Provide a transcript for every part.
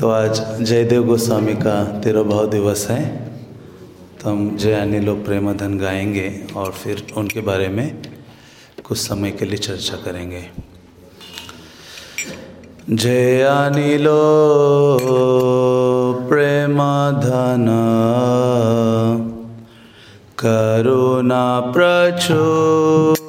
तो आज जयदेव गोस्वामी का तिरुभाव दिवस है। तो हम जय अनिलो प्रेमधन गाएँगे और फिर उनके बारे में कुछ समय के लिए चर्चा करेंगे। जय अनिलो प्रेमधन, करुणा प्रचुर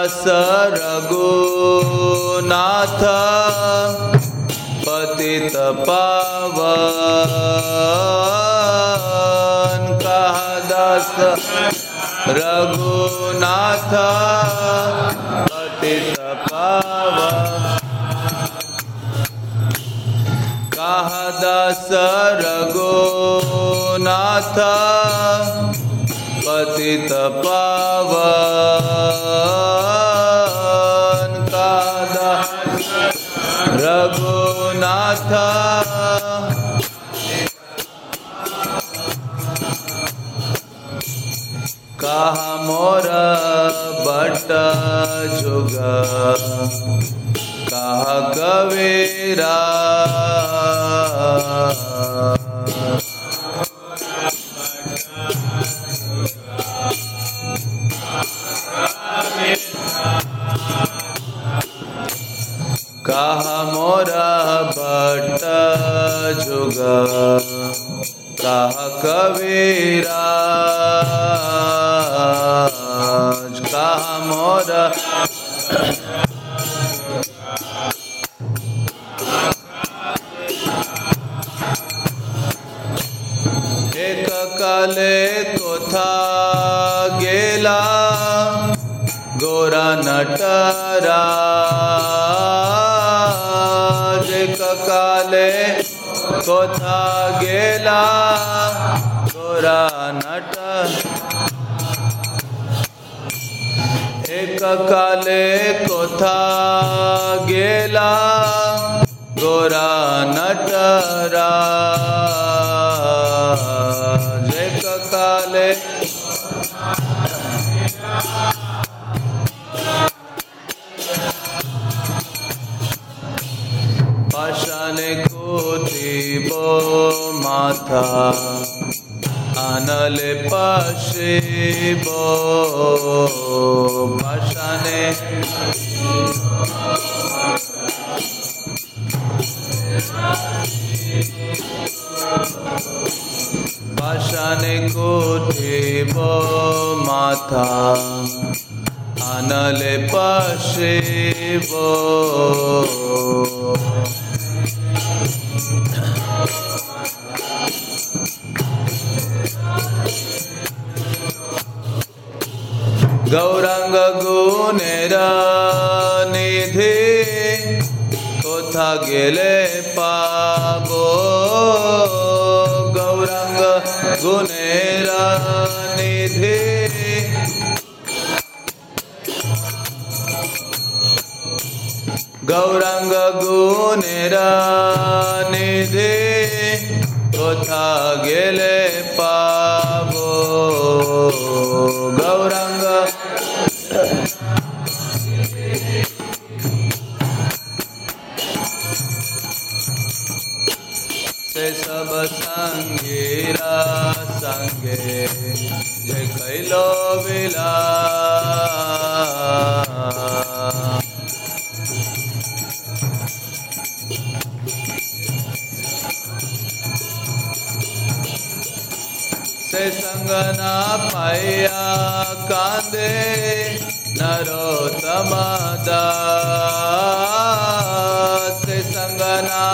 दास रघुनाथ पतित पावन कहा दास। रघुनाथ पतित पावन कहा रघुनाथ पतित पावन आस्था। कहा मोर बट जुग। कहा कवेरा मेरा सकाले कथा गेला गोरा नटरा जे सकाले पाषाने कोतीब माथा আনলে পাশে উঠিব মাথা আনলে পাশিব গৌরাঙ্গ গুণের নিধি কোথা গেলে পাব গৌরাঙ্গ গুণের নিধি গৌরাঙ্গ গুণের নিধি কোথা গেলে পাব গৌরাঙ্গ से सब संगीरा संगे Vila Vila Se Sangana Paya Kande Narotama Se Sangana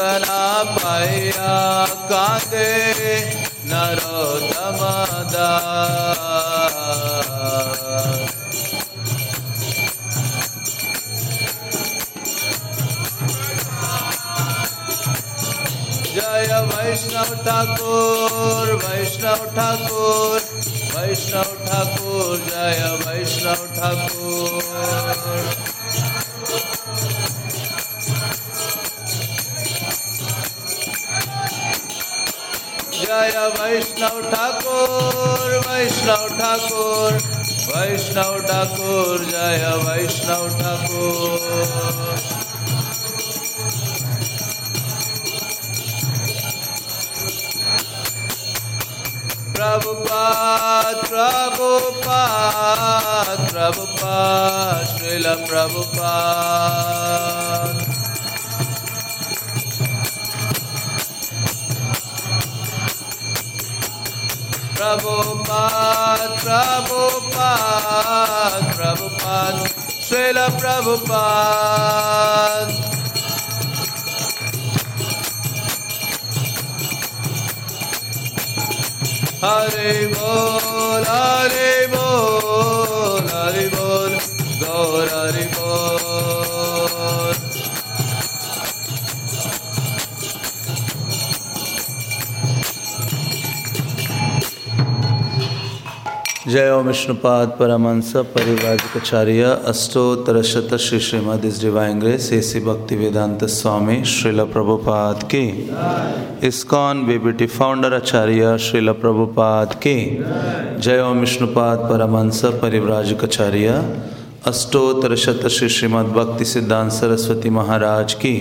पाया से संगना पाया कांदे नरोत्तम दास जय वैष्णव ठाकुर वैष्णव ठाकुर वैष्णव ठाकुर जय वैष्णव ठाकुर वैष्णव ठाकुर वैष्णव ठाकुर, जय वैष्णव Thakur. Prabhupada Prabhupada Prabhupada Srila Prabhupada Prabhupada, Prabhupada, Prabhupada, Srila Prabhupada. Hare Bol, Hare Bol, Hare Bol, Gaur Hare जय ओम विष्णुपाद परमहंस परिव्राजकाचार्य अष्टोत्तर शत श्री श्रीमद इस डिवाइन ग्रेस, एसी भक्ति वेदांत स्वामी श्रील प्रभुपाद की। ISKCON BBT founder Acharya Srila Prabhupada की। जय ओम विष्णुपाद परमहंस परिव्राजकाचार्य अष्टोत्तर शत श्री श्रीमद भक्ति सिद्धांत सरस्वती महाराज की।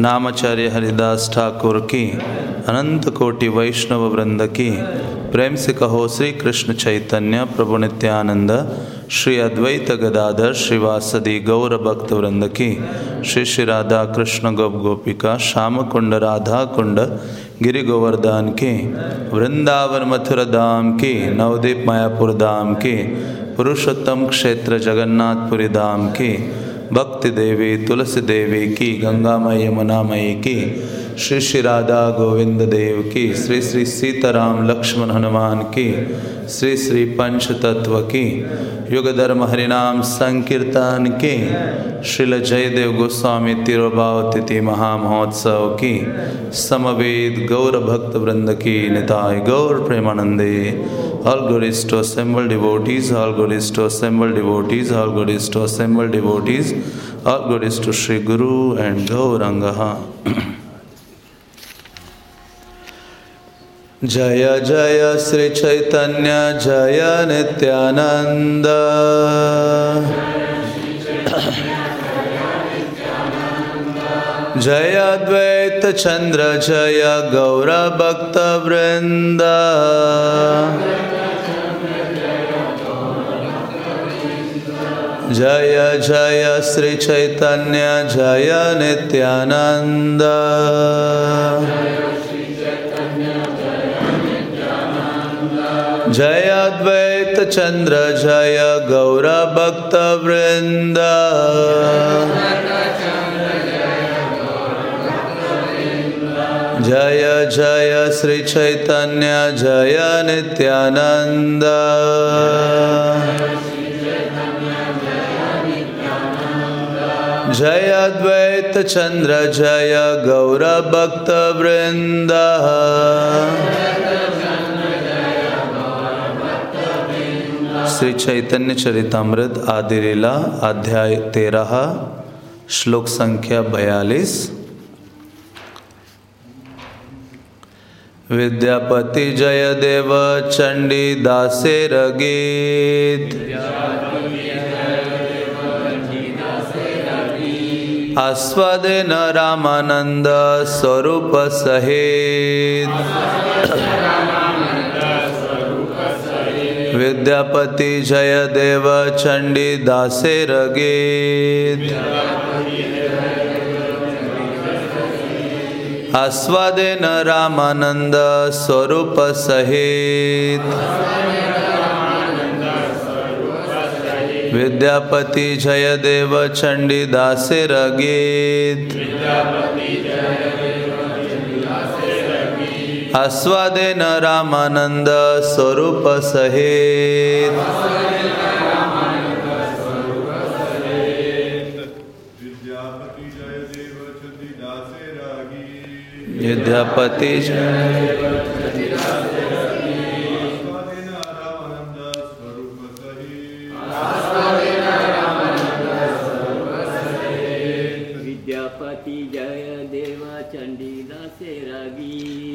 नामाचार्य हरिदास ठाकुर की। अनंत कोटि वैष्णव वृंद की। प्रेम से कहो श्री कृष्ण चैतन्य, प्रभु नित्यानंद, श्री अद्वैत गदाधर श्रीवासदि गौर भक्त वृंद की। श्री श्री राधा कृष्ण गोप गोपिका श्याम कुंड राधा कुंड, गिरि गोवर्धन की। वृंदावन मथुरा धाम की, नवदीप मायापुर धाम की। पुरुषोत्तम क्षेत्र जगन्नाथपुरी धाम की। भक्ति देवी, तुलसी देवी की गंगा मई यमुना मई की। श्री श्री राधा गोविंद देव की, श्री श्री सीताराम लक्ष्मण हनुमान की, श्री श्री पंचतत्व की युग धर्म हरिनाम संकीर्तन की, श्रील जयदेव गोस्वामी तिरुभाव तिथि महामहोत्सव की, समवेद गौर भक्त वृंद की, निताय गौर प्रेमानंदे। All glories to assembled devotees all glories to assembled devotees all glories to assembled devotees all glories to Shri Guru and Gauranga जय जय श्री चैतन्य जय नित्यानंद। जय अद्वैत चंद्र जय गौर भक्त वृंद। जय जय श्री चैतन्य जय नित्यानंद। जय अद्वैत चंद्र, जय गौर भक्त वृंद। जय जय श्री चैतन्य, जय नित्यानंद। जय अद्वैत चंद्र, जय गौर भक्त वृंद। श्री चैतन्य चरितमृत आदि लीला, अध्याय तेरह, श्लोक संख्या बयालीस। विद्यापति जय देव, चंडी दासेर गीत आस्वादेन रामानंद स्वरूप सहित। विद्यापति जय देव चंडी दासेर गीत आस्वादेन रामानंद स्वरूप सहित। विद्यापति जय देव चंडी दासेर गीत आस्वादेन रामानंद स्वरूप सहित। विद्यापति जय।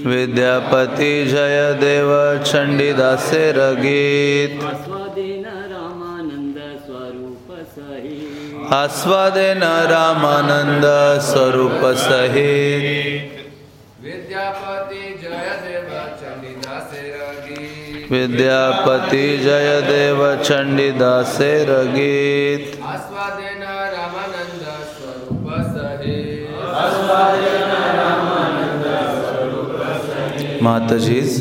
विद्यापति जय देव चंडीदासेर गीत आस्वादेन रामानंद स्वरूप सही आस्वादेन रामानंद स्वरूप सहित। विद्यापति जय देव चंडीदासे रगी विद्यापति जय देव चंडीदासेर गीत आस्वादेन रामानंद स्वरूप सहे माताजीज।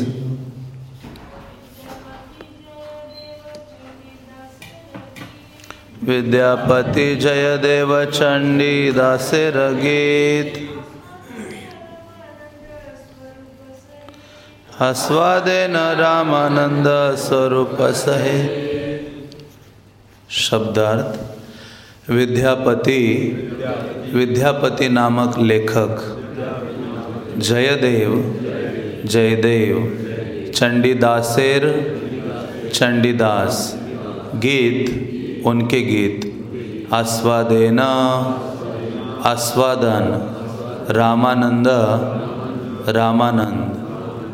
विद्यापति जय देव चंडी दासेर गीत आस्वादेन रामानंद स्वरूप सहे। शब्दार्थ, विद्यापति विद्यापति नामक लेखक जयदेव जयदेव। चंडीदासेर चंडीदास। गीत, उनके गीत। आस्वादेना, आस्वादन। रामानंद रामानंद।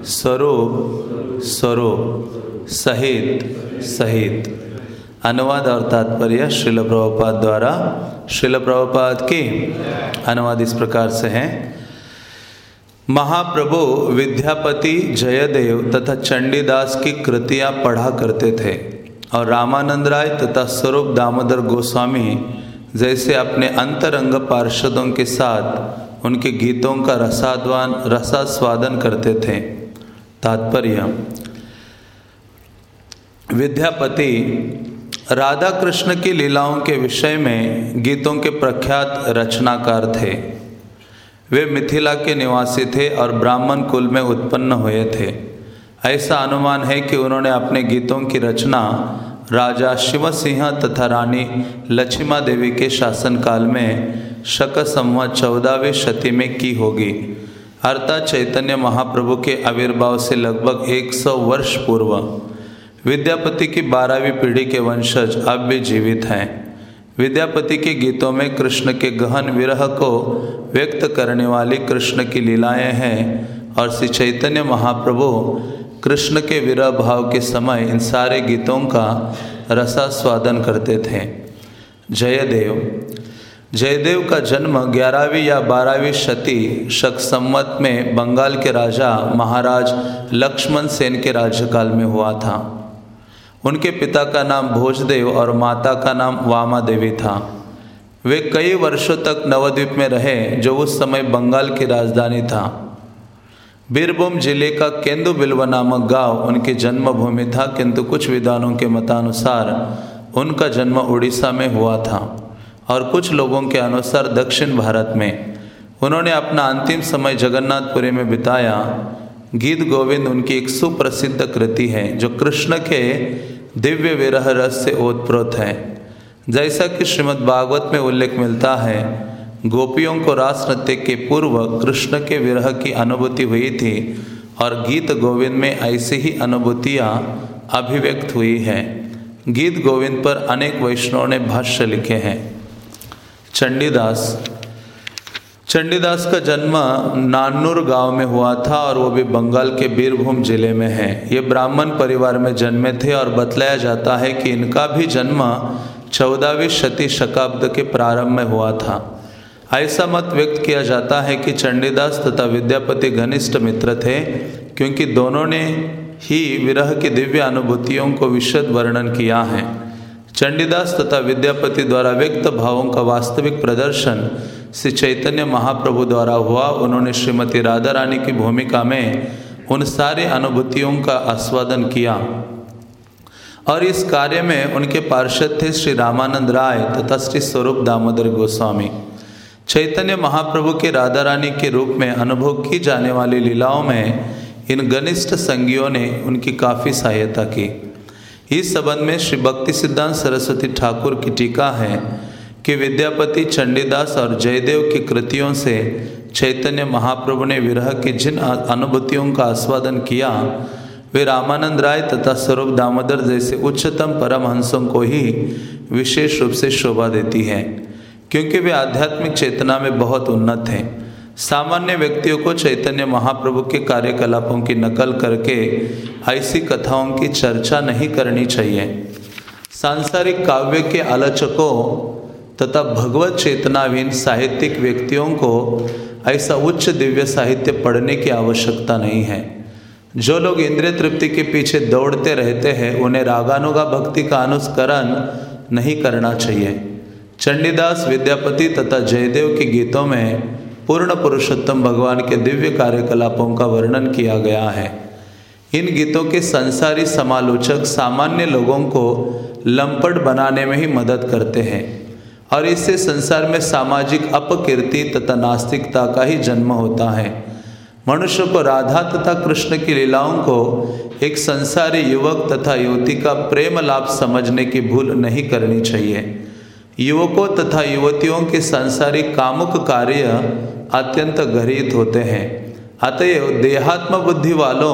स्वरूप स्वरूप। सहित सहित। अनुवाद और तात्पर्य शिल प्रभुपाद द्वारा। शिल प्रभुपाद की अनुवाद इस प्रकार से हैं। महाप्रभु विद्यापति जयदेव तथा चंडीदास की कृतियाँ पढ़ा करते थे और रामानंद राय तथा स्वरूप दामोदर गोस्वामी जैसे अपने अंतरंग पार्षदों के साथ उनके गीतों का रसाद्वान, रसास्वादन करते थे। तात्पर्य, विद्यापति राधा कृष्ण की लीलाओं के विषय में गीतों के प्रख्यात रचनाकार थे। वे मिथिला के निवासी थे और ब्राह्मण कुल में उत्पन्न हुए थे। ऐसा अनुमान है कि उन्होंने अपने गीतों की रचना राजा शिव सिंह तथा रानी लक्ष्मा देवी के शासनकाल में शक संवत चौदहवीं शती में की होगी। अर्थात चैतन्य महाप्रभु के आविर्भाव से लगभग 100 वर्ष पूर्व। विद्यापति की बारहवीं पीढ़ी के वंशज अब भी जीवित हैं। विद्यापति के गीतों में कृष्ण के गहन विरह को व्यक्त करने वाली कृष्ण की लीलाएँ हैं और श्री चैतन्य महाप्रभु कृष्ण के विरह भाव के समय इन सारे गीतों का रसास्वादन करते थे। जयदेव। जयदेव का जन्म ग्यारहवीं या बारहवीं शती शक संवत में बंगाल के राजा महाराज लक्ष्मण सेन के राज्यकाल में हुआ था। उनके पिता का नाम भोजदेव और माता का नाम वामा देवी था। वे कई वर्षों तक नवद्वीप में रहे, जो उस समय बंगाल की राजधानी था। बीरभूम ज़िले का केंदु बिल्व नामक गाँव उनकी जन्मभूमि था, किंतु कुछ विद्वानों के मतानुसार उनका जन्म उड़ीसा में हुआ था और कुछ लोगों के अनुसार दक्षिण भारत में। उन्होंने अपना अंतिम समय जगन्नाथपुरी में बिताया। गीत गोविंद उनकी एक सुप्रसिद्ध कृति है, जो कृष्ण के दिव्य विरह रस से ओतप्रोत है। जैसा कि श्रीमद् भागवत में उल्लेख मिलता है, गोपियों को रास नृत्य के पूर्व कृष्ण के विरह की अनुभूति हुई थी और गीत गोविंद में ऐसी ही अनुभूतियाँ अभिव्यक्त हुई हैं। गीत गोविंद पर अनेक वैष्णवों ने भाष्य लिखे हैं। चंडीदास चंडीदास का जन्म नान्नूर गाँव में हुआ था और वो भी बंगाल के बीरभूम ज़िले में है। ये ब्राह्मण परिवार में जन्मे थे और बतलाया जाता है कि इनका भी जन्म चौदहवीं शती शताब्द के प्रारंभ में हुआ था। ऐसा मत व्यक्त किया जाता है कि चंडीदास तथा विद्यापति घनिष्ठ मित्र थे, क्योंकि दोनों ने ही विरह की दिव्य अनुभूतियों को विशद वर्णन किया है। चंडीदास तथा विद्यापति द्वारा व्यक्त भावों का वास्तविक प्रदर्शन श्री चैतन्य महाप्रभु द्वारा हुआ, उन्होंने श्रीमती राधा रानी की भूमिका में उन सारी अनुभूतियों का आस्वादन किया। और इस कार्य में उनके पार्षद थे श्री रामानंद राय तथा श्री स्वरूप दामोदर गोस्वामी। चैतन्य महाप्रभु के राधा रानी के रूप में अनुभव की जाने वाली लीलाओं में इन घनिष्ठ संगियों ने उनकी काफ़ी सहायता की। इस संबंध में श्री भक्ति सिद्धांत सरस्वती ठाकुर की टीका है कि विद्यापति चंडीदास और जयदेव की कृतियों से चैतन्य महाप्रभु ने विरह की जिन अनुभूतियों का आस्वादन किया, वे रामानंद राय तथा स्वरूप दामोदर जैसे उच्चतम परमहंसों को ही विशेष रूप से शोभा देती है, क्योंकि वे आध्यात्मिक चेतना में बहुत उन्नत हैं। सामान्य व्यक्तियों को चैतन्य महाप्रभु के कार्यकलापों की नकल करके ऐसी कथाओं की चर्चा नहीं करनी चाहिए। सांसारिक काव्य के आलोचकों तथा भगवत चेतनाविहीन साहित्यिक व्यक्तियों को ऐसा उच्च दिव्य साहित्य पढ़ने की आवश्यकता नहीं है। जो लोग इंद्रिय तृप्ति के पीछे दौड़ते रहते हैं, उन्हें रागानुगा भक्ति का अनुस्करण नहीं करना चाहिए। चंडीदास, विद्यापति तथा जयदेव के गीतों में पूर्ण पुरुषोत्तम भगवान के दिव्य कार्यकलापों का वर्णन किया गया है। इन गीतों के संसारी समालोचक सामान्य लोगों को लंपट बनाने में ही मदद करते हैं। और इससे संसार में सामाजिक अपकीर्ति तथा नास्तिकता का ही जन्म होता है। मनुष्य को राधा तथा कृष्ण की लीलाओं को एक संसारी युवक तथा युवती का प्रेम लाभ समझने की भूल नहीं करनी चाहिए। युवकों तथा युवतियों के सांसारिक कामुक कार्य अत्यंत गरीत होते हैं। अतएव देहात्म बुद्धि वालों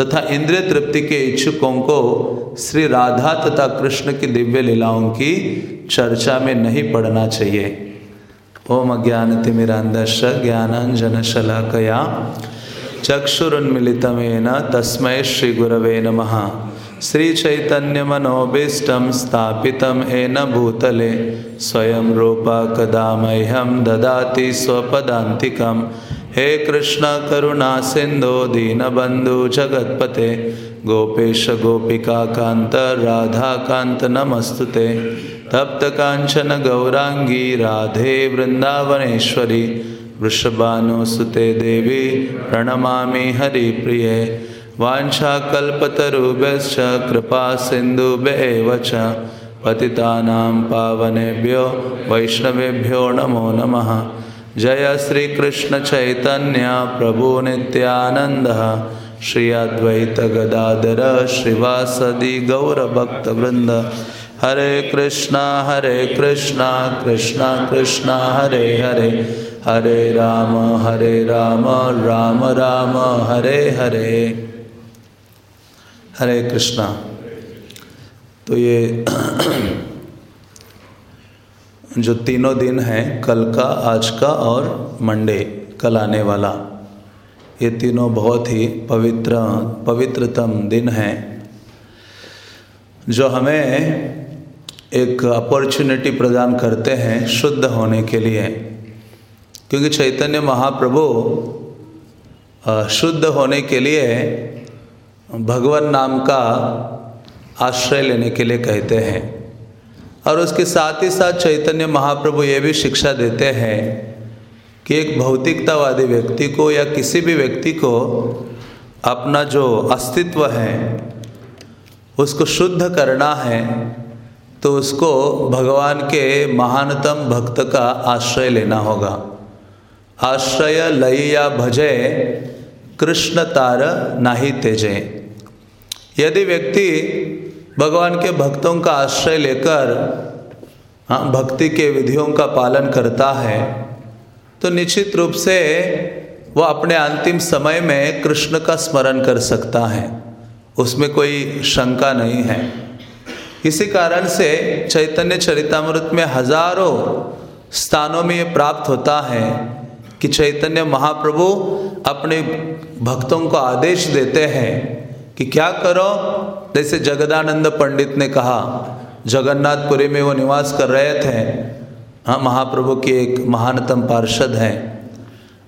तथा इंद्रिय तृप्ति के इच्छुकों को श्री राधा तथा कृष्ण की दिव्य लीलाओं की चर्चा में नहीं पढ़ना चाहिए। ओम अज्ञान ज्ञानतिमिरांधश ज्ञानांजन शलाकया चक्षुरुन्मिलितमेन तस्मै श्रीगुरवे नमः। श्रीचैतन्यमनोभीष्टं स्थापितं येन भूतले स्वयं रूपा कदा मह्यं ददाति स्वपदान्तिकं हे कृष्ण, करुणा सिन्धो दीनबन्धु जगत्पते, गोपेश गोपिकान्त राधाकान्त नमस्तु ते तप्तकाञ्चन गौराङ्गी राधे वृन्दावनेश्वरी वृषभानुसुते देवी, प्रणमामि हरिप्रिये। वाञ्छाकल्पतरुभ्यश्च कृपा सिन्धुभ्येव च पतितानां पावनेभ्यो, वैष्णवेभ्यो नमो नमः। जय श्रीकृष्णचैतन्य प्रभु नित्यानन्दः श्री अद्वैतगदाधर श्रीवासदि गौरभक्तवृन्द। हरे कृष्णा हरे कृष्णा कृष्णा कृष्णा, हरे हरे। हरे राम हरे राम राम राम, हरे हरे। हरे कृष्णा। तो ये जो तीनों दिन हैं, कल का, आज का और मंडे, कल आने वाला। ये तीनों बहुत ही पवित्र, पवित्रतम दिन हैं, जो हमें एक अपॉर्चुनिटी प्रदान करते हैं शुद्ध होने के लिए। क्योंकि चैतन्य महाप्रभु शुद्ध होने के लिए भगवान नाम का आश्रय लेने के लिए कहते हैं। और उसके साथ ही साथ चैतन्य महाप्रभु ये भी शिक्षा देते हैं कि एक भौतिकतावादी व्यक्ति को या किसी भी व्यक्ति को अपना जो अस्तित्व है, उसको शुद्ध करना है तो उसको भगवान के महानतम भक्त का आश्रय लेना होगा। आश्रय लय या भजे, कृष्ण तार नाही तेजे। यदि व्यक्ति भगवान के भक्तों का आश्रय लेकर हाँ भक्ति के विधियों का पालन करता है तो निश्चित रूप से वह अपने अंतिम समय में कृष्ण का स्मरण कर सकता है। उसमें कोई शंका नहीं है। इसी कारण से चैतन्य चरितमृत में हज़ारों स्थानों में ये प्राप्त होता है कि चैतन्य महाप्रभु अपने भक्तों को आदेश देते हैं कि क्या करो? जैसे जगदानंद पंडित ने कहा, जगन्नाथपुरी में वो निवास कर रहे थे। हाँ महाप्रभु की एक महानतम पार्षद हैं।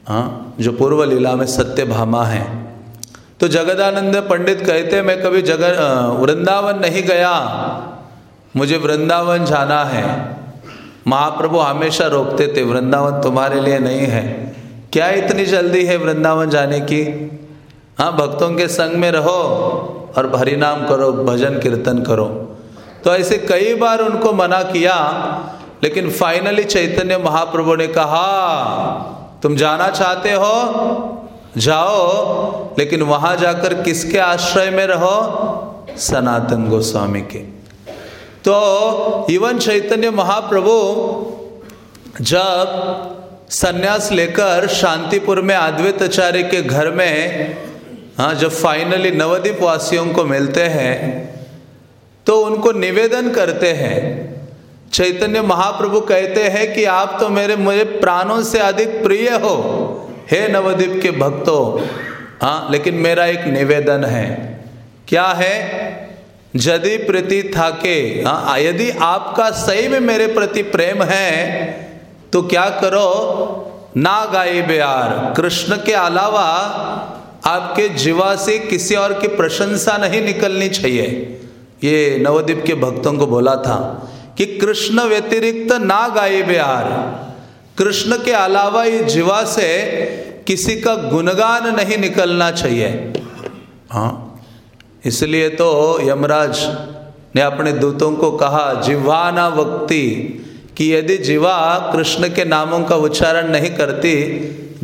हाँ जो पूर्व लीला में सत्य भामा है। तो जगदानंद पंडित कहते, मैं कभी जगह वृंदावन नहीं गया। मुझे वृंदावन जाना है। महाप्रभु हमेशा रोकते थे, वृंदावन तुम्हारे लिए नहीं है। क्या इतनी जल्दी है वृंदावन जाने की? हाँ भक्तों के संग में रहो और हरिनाम करो, भजन कीर्तन करो। तो ऐसे कई बार उनको मना किया, लेकिन फाइनली चैतन्य महाप्रभु ने कहा, तुम जाना चाहते हो? जाओ, लेकिन वहाँ जाकर किसके आश्रय में रहो? सनातन गोस्वामी के। तो इवन चैतन्य महाप्रभु जब सन्यास लेकर शांतिपुर में अद्वैत आचार्य के घर में हाँ जब फाइनली नवद्वीप वासियों को मिलते हैं तो उनको निवेदन करते हैं। चैतन्य महाप्रभु कहते हैं कि आप तो मेरे मुझे प्राणों से अधिक प्रिय हो। हे नवद्वीप के भक्तों हाँ लेकिन मेरा एक निवेदन है। क्या है? यदि प्रति था के हाँ यदि आपका सही में मेरे प्रति प्रेम है तो क्या करो? ना गाये बिहार, कृष्ण के अलावा आपके जीवा से किसी और की प्रशंसा नहीं निकलनी चाहिए। ये नवद्वीप के भक्तों को बोला था कि कृष्ण व्यतिरिक्त ना गाये बिहार कृष्ण के अलावा ये जीवा से किसी का गुणगान नहीं निकलना चाहिए। हाँ इसलिए तो यमराज ने अपने दूतों को कहा जिह्वाना वक्ति, कि यदि जीवा कृष्ण के नामों का उच्चारण नहीं करती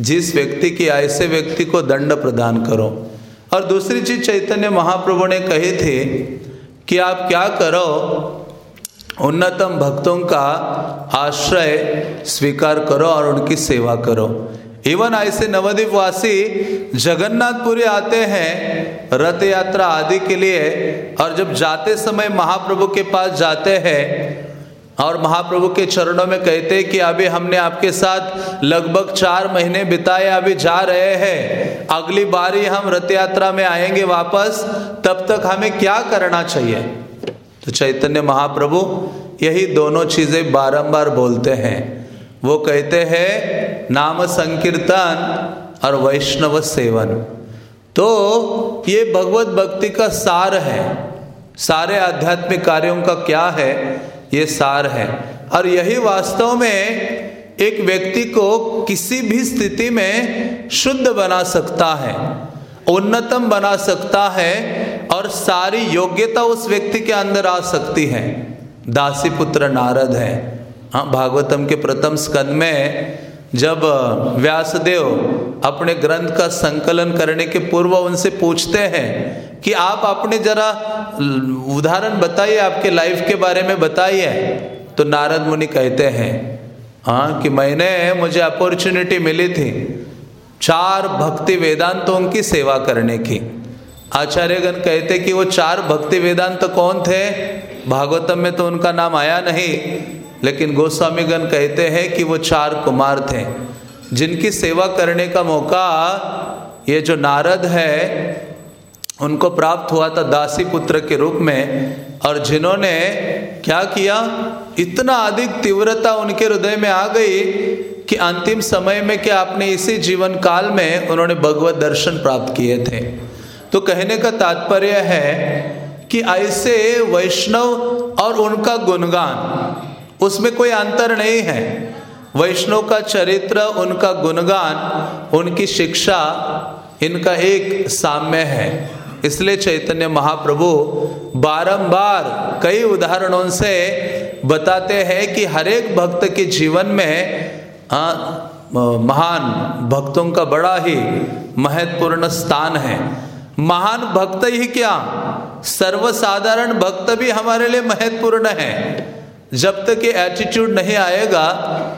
जिस व्यक्ति की ऐसे व्यक्ति को दंड प्रदान करो। और दूसरी चीज़ चैतन्य महाप्रभु ने कही थी कि आप क्या करो, उन्नतम भक्तों का आश्रय स्वीकार करो और उनकी सेवा करो। इवन ऐसे नवद्वीप वासी जगन्नाथपुरी आते हैं, रथ यात्रा आदि के लिए, और जब जाते समय महाप्रभु के पास जाते हैं और महाप्रभु के चरणों में कहते कि अभी हमने आपके साथ लगभग चार महीने बिताए, अभी जा रहे हैं। अगली बारी हम रथ यात्रा में आएँगे वापस, तब तक हमें क्या करना चाहिए? तो चैतन्य महाप्रभु, यही दोनों चीज़ें बारंबार बोलते हैं। वो कहते हैं, नाम संकीर्तन और वैष्णव सेवन। तो ये भगवत भक्ति का सार है। सारे आध्यात्मिक कार्यों का क्या है? ये सार है। और यही वास्तव में एक व्यक्ति को किसी भी स्थिति में शुद्ध बना सकता है, उन्नतम बना सकता है और सारी योग्यता उस व्यक्ति के अंदर आ सकती है। दासी पुत्र नारद है। हाँ भागवतम के प्रथम स्कंद में जब व्यासदेव अपने ग्रंथ का संकलन करने के पूर्व उनसे पूछते हैं कि आप अपने जरा उदाहरण बताइए आपके लाइफ के बारे में बताइए। तो नारद मुनि कहते हैं हाँ कि मैंने, मुझे अपॉर्चुनिटी मिली थी चार भक्ति वेदांतों की सेवा करने की। आचार्यगण कहते कि वो चार भक्ति वेदांत कौन थे? भागवतम में तो उनका नाम आया नहीं। लेकिन गोस्वामीगण कहते हैं कि वो चार कुमार थे, जिनकी सेवा करने का मौका, ये जो नारद है, उनको प्राप्त हुआ था दासी पुत्र के रूप में, और जिन्होंने क्या किया, इतना अधिक तीव्रता उनके हृदय में आ गई कि अंतिम समय में क्या अपने इसी जीवन काल में उन्होंने भगवत दर्शन प्राप्त किए थे। तो कहने का तात्पर्य है कि ऐसे वैष्णव और उनका गुणगान उसमें कोई अंतर नहीं है। वैष्णव का चरित्र उनका गुणगान उनकी शिक्षा इनका एक साम्य है। इसलिए चैतन्य महाप्रभु बारंबार कई उदाहरणों से बताते हैं कि हर एक भक्त के जीवन में आ, महान भक्तों का बड़ा ही महत्वपूर्ण स्थान है। महान भक्त ही क्या? सर्वसाधारण भक्त भी हमारे लिए महत्वपूर्ण है। जब तक ये एटीट्यूड नहीं आएगा,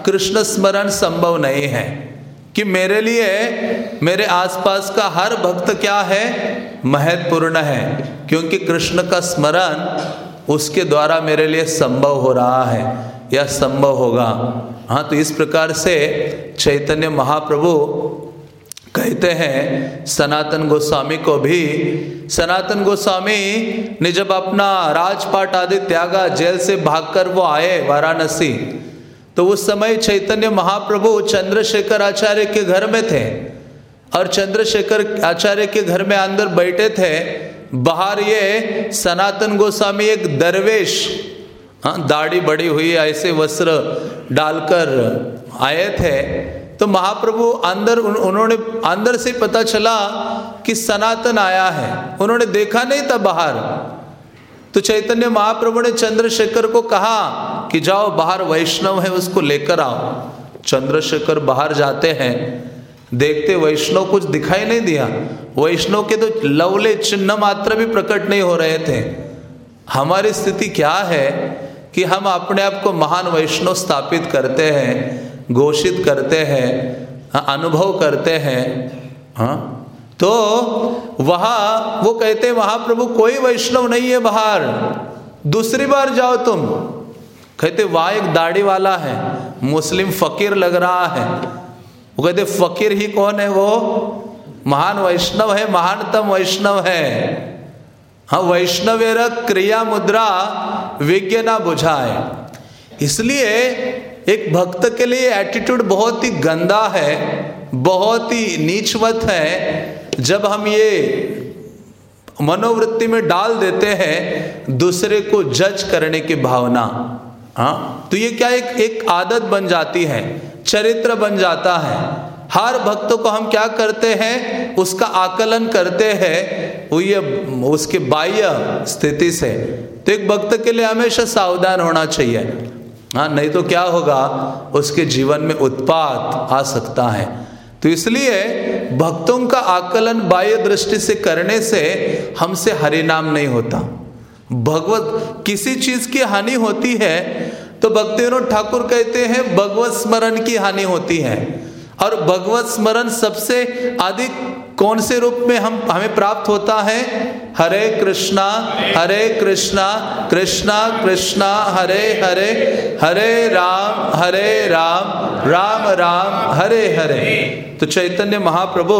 कृष्ण स्मरण संभव नहीं है। कि मेरे लिए, मेरे आसपास का हर भक्त क्या है? महत्वपूर्ण है। क्योंकि कृष्ण का स्मरण उसके द्वारा मेरे लिए संभव हो रहा है। या संभव होगा। हाँ तो इस प्रकार से चैतन्य महाप्रभु कहते हैं, सनातन गोस्वामी को भी, सनातन गोस्वामी ने जब अपना राजपाट आदि त्यागा जेल से भागकर वो आए वाराणसी तो उस समय चैतन्य महाप्रभु चंद्रशेखर आचार्य के घर में थे। और चंद्रशेखर आचार्य के घर में अंदर बैठे थे, बाहर ये सनातन गोस्वामी एक दरवेश हाँ दाढ़ी बड़ी हुई, ऐसे वस्त्र डालकर आए थे। तो महाप्रभु अंदर उन, उन्होंने अंदर से पता चला कि सनातन आया है। उन्होंने देखा नहीं था बाहर। तो चैतन्य महाप्रभु ने चंद्रशेखर को कहा कि जाओ बाहर वैष्णव है उसको लेकर आओ। चंद्रशेखर बाहर जाते हैं। देखते वैष्णव कुछ दिखाई नहीं दिया। वैष्णव के तो लवले चिन्ह मात्र भी प्रकट नहीं हो रहे थे। हमारी स्थिति क्या है कि हम अपने आप को महान वैष्णव स्थापित करते हैं। घोषित करते हैं हाँ, अनुभव करते हैं हाँ तो वहाँ वो कहते हैं महाप्रभु कोई वैष्णव नहीं है बाहर। दूसरी बार जाओ तुम। कहते वहाँ एक दाढ़ी वाला है। मुस्लिम फकीर लग रहा है। वो कहते फकीर ही कौन है वो? महान वैष्णव है महानतम वैष्णव है। हाँ वैष्णवेर क्रिया मुद्रा विज्ञ ना बुझाए। इसलिए एक भक्त के लिए एटीट्यूड बहुत ही गंदा है, बहुत ही नीचवत है। जब हम ये मनोवृत्ति में डाल देते हैं दूसरे को जज करने की भावना हाँ तो ये क्या एक एक आदत बन जाती है, चरित्र बन जाता है। हर भक्त को हम क्या करते हैं, उसका आकलन करते हैं, वो ये, उसके बाह्य स्थिति से। तो एक भक्त के लिए हमेशा सावधान होना चाहिए। हाँ नहीं तो क्या होगा? उसके जीवन में उत्पात आ सकता है। तो इसलिए भक्तों का आकलन बाह्य दृष्टि से करने से हमसे हरि नाम नहीं होता। भगवत, किसी चीज़ की हानि होती है तो भक्ति ठाकुर कहते हैं, भगवत स्मरण की हानि होती है। और भगवत स्मरण सबसे अधिक कौन से रूप में हम, हमें प्राप्त होता है? हरे कृष्णा हरे कृष्णा कृष्णा कृष्णा, हरे हरे हरे राम हरे राम राम राम, हरे हरे। तो चैतन्य महाप्रभु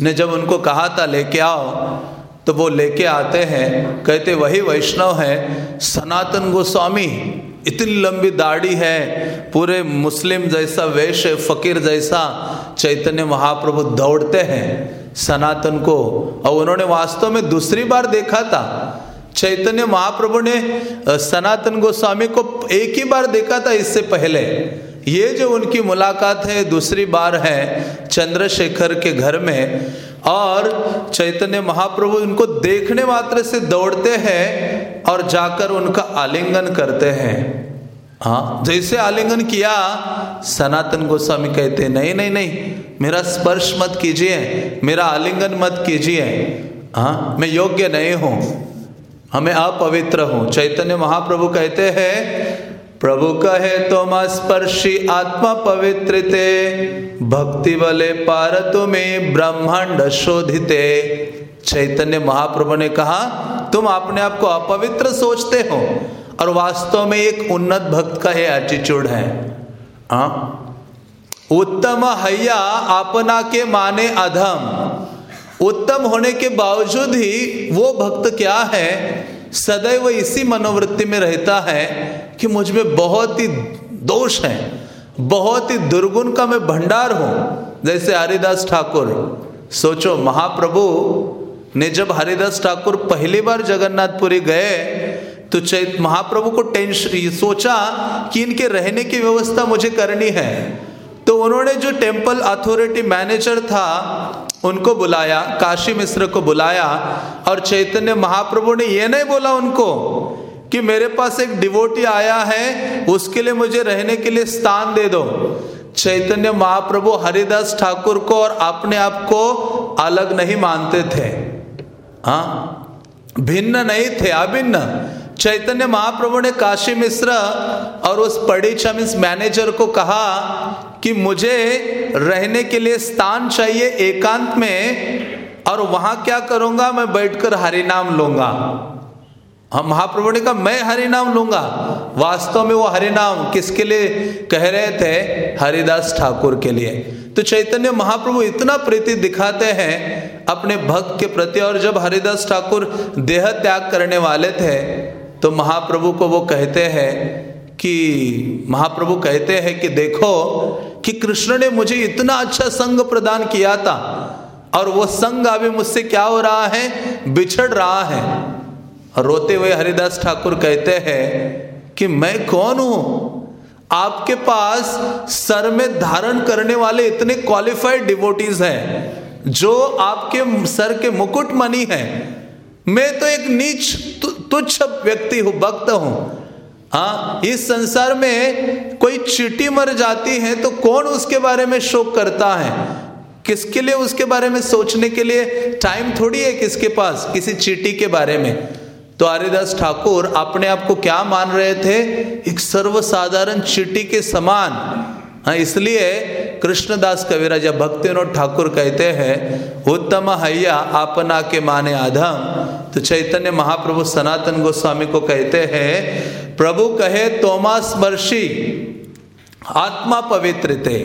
ने जब उनको कहा था, लेके आओ तो वो लेके आते हैं, कहते, वही वैष्णव है, सनातन गोस्वामी इतनी लंबी दाढ़ी है, पूरे मुस्लिम जैसा वेश फकीर जैसा। चैतन्य महाप्रभु दौड़ते हैं सनातन को। और उन्होंने वास्तव में दूसरी बार देखा था। चैतन्य महाप्रभु ने सनातन गोस्वामी को एक ही बार देखा था इससे पहले। ये जो उनकी मुलाकात है, दूसरी बार है चंद्रशेखर के घर में और चैतन्य महाप्रभु उनको देखने मात्र से दौड़ते हैं और जाकर उनका आलिंगन करते हैं। हाँ जैसे आलिंगन किया, सनातन गोस्वामी कहते नहीं नहीं नहीं, मेरा स्पर्श मत कीजिए, मेरा आलिंगन मत कीजिए। हाँ मैं योग्य नहीं हूँ, हमें अपवित्र हूँ। चैतन्य महाप्रभु कहते हैं प्रभु कहे तुम स्पर्शी आत्मा पवित्र भक्ति बले पार तुम्हें ब्रह्मांड शोधिते। चैतन्य महाप्रभु ने कहा, तुम अपने आप को अपवित्र सोचते हो, और वास्तव में एक उन्नत भक्त का ये एटीट्यूड है। आ? उत्तम हैया अपना के माने अधम। उत्तम होने के बावजूद ही वो भक्त क्या है? सदैव इसी मनोवृत्ति में रहता है कि मुझमें बहुत ही दोष है, बहुत ही दुर्गुण का मैं भंडार हूँ। जैसे हरिदास ठाकुर, सोचो महाप्रभु, ने जब हरिदास ठाकुर पहली बार जगन्नाथपुरी गए तो चैत महाप्रभु को टेंशन सोचा कि इनके रहने की व्यवस्था मुझे करनी है। तो उन्होंने जो टेंपल अथॉरिटी मैनेजर था, उनको बुलाया, काशी मिश्र को बुलाया, और चैतन्य महाप्रभु ने यह नहीं बोला उनको कि मेरे पास एक डिवोटी आया है, उसके लिए मुझे रहने के लिए स्थान दे दो। चैतन्य महाप्रभु हरिदास ठाकुर को और अपने आप को अलग नहीं मानते थे। हाँ? भिन्न नहीं थे, अभिन्न। चैतन्य महाप्रभु ने काशी मिश्र और उस पड़ीचा मीन्स मैनेजर को कहा कि मुझे रहने के लिए स्थान चाहिए एकांत में और वहाँ क्या करूँगा? मैं बैठकर हरि नाम लूँगा। हम महाप्रभु ने कहा, मैं हरि नाम लूँगा? वास्तव में वो हरि नाम किसके लिए कह रहे थे? हरिदास ठाकुर के लिए। तो चैतन्य महाप्रभु इतना प्रीति दिखाते हैं अपने भक्त के प्रति और जब हरिदास ठाकुर देह त्याग करने वाले थे तो महाप्रभु को वो कहते हैं कि, महाप्रभु कहते हैं कि देखो कि कृष्ण ने मुझे इतना अच्छा संग प्रदान किया था और वो संग अभी मुझसे क्या हो रहा है? बिछड़ रहा है। रोते हुए हरिदास ठाकुर कहते हैं कि मैं कौन हूँ? आपके पास सर में धारण करने वाले इतने क्वालिफाइड डिवोटीज हैं, जो आपके सर के मुकुट मनी हैं। मैं तो एक नीच तुच्छ व्यक्ति हूँ, भक्त हूँ। हाँ इस संसार में कोई चीटी मर जाती है तो कौन उसके बारे में शोक करता है? किसके लिए, उसके बारे में सोचने के लिए टाइम थोड़ी है किसके पास, किसी चीटी के बारे में? तो हरिदास ठाकुर अपने आप को क्या मान रहे थे? एक सर्वसाधारण चीटी के समान हाँ इसलिए कृष्णदास कविराज भक्तिनोद ठाकुर कहते हैं, उत्तम हैया आपना के माने आधम। तो चैतन्य महाप्रभु सनातन गोस्वामी को कहते हैं, प्रभु कहे तोमा स्पर्शी आत्मा पवित्र थे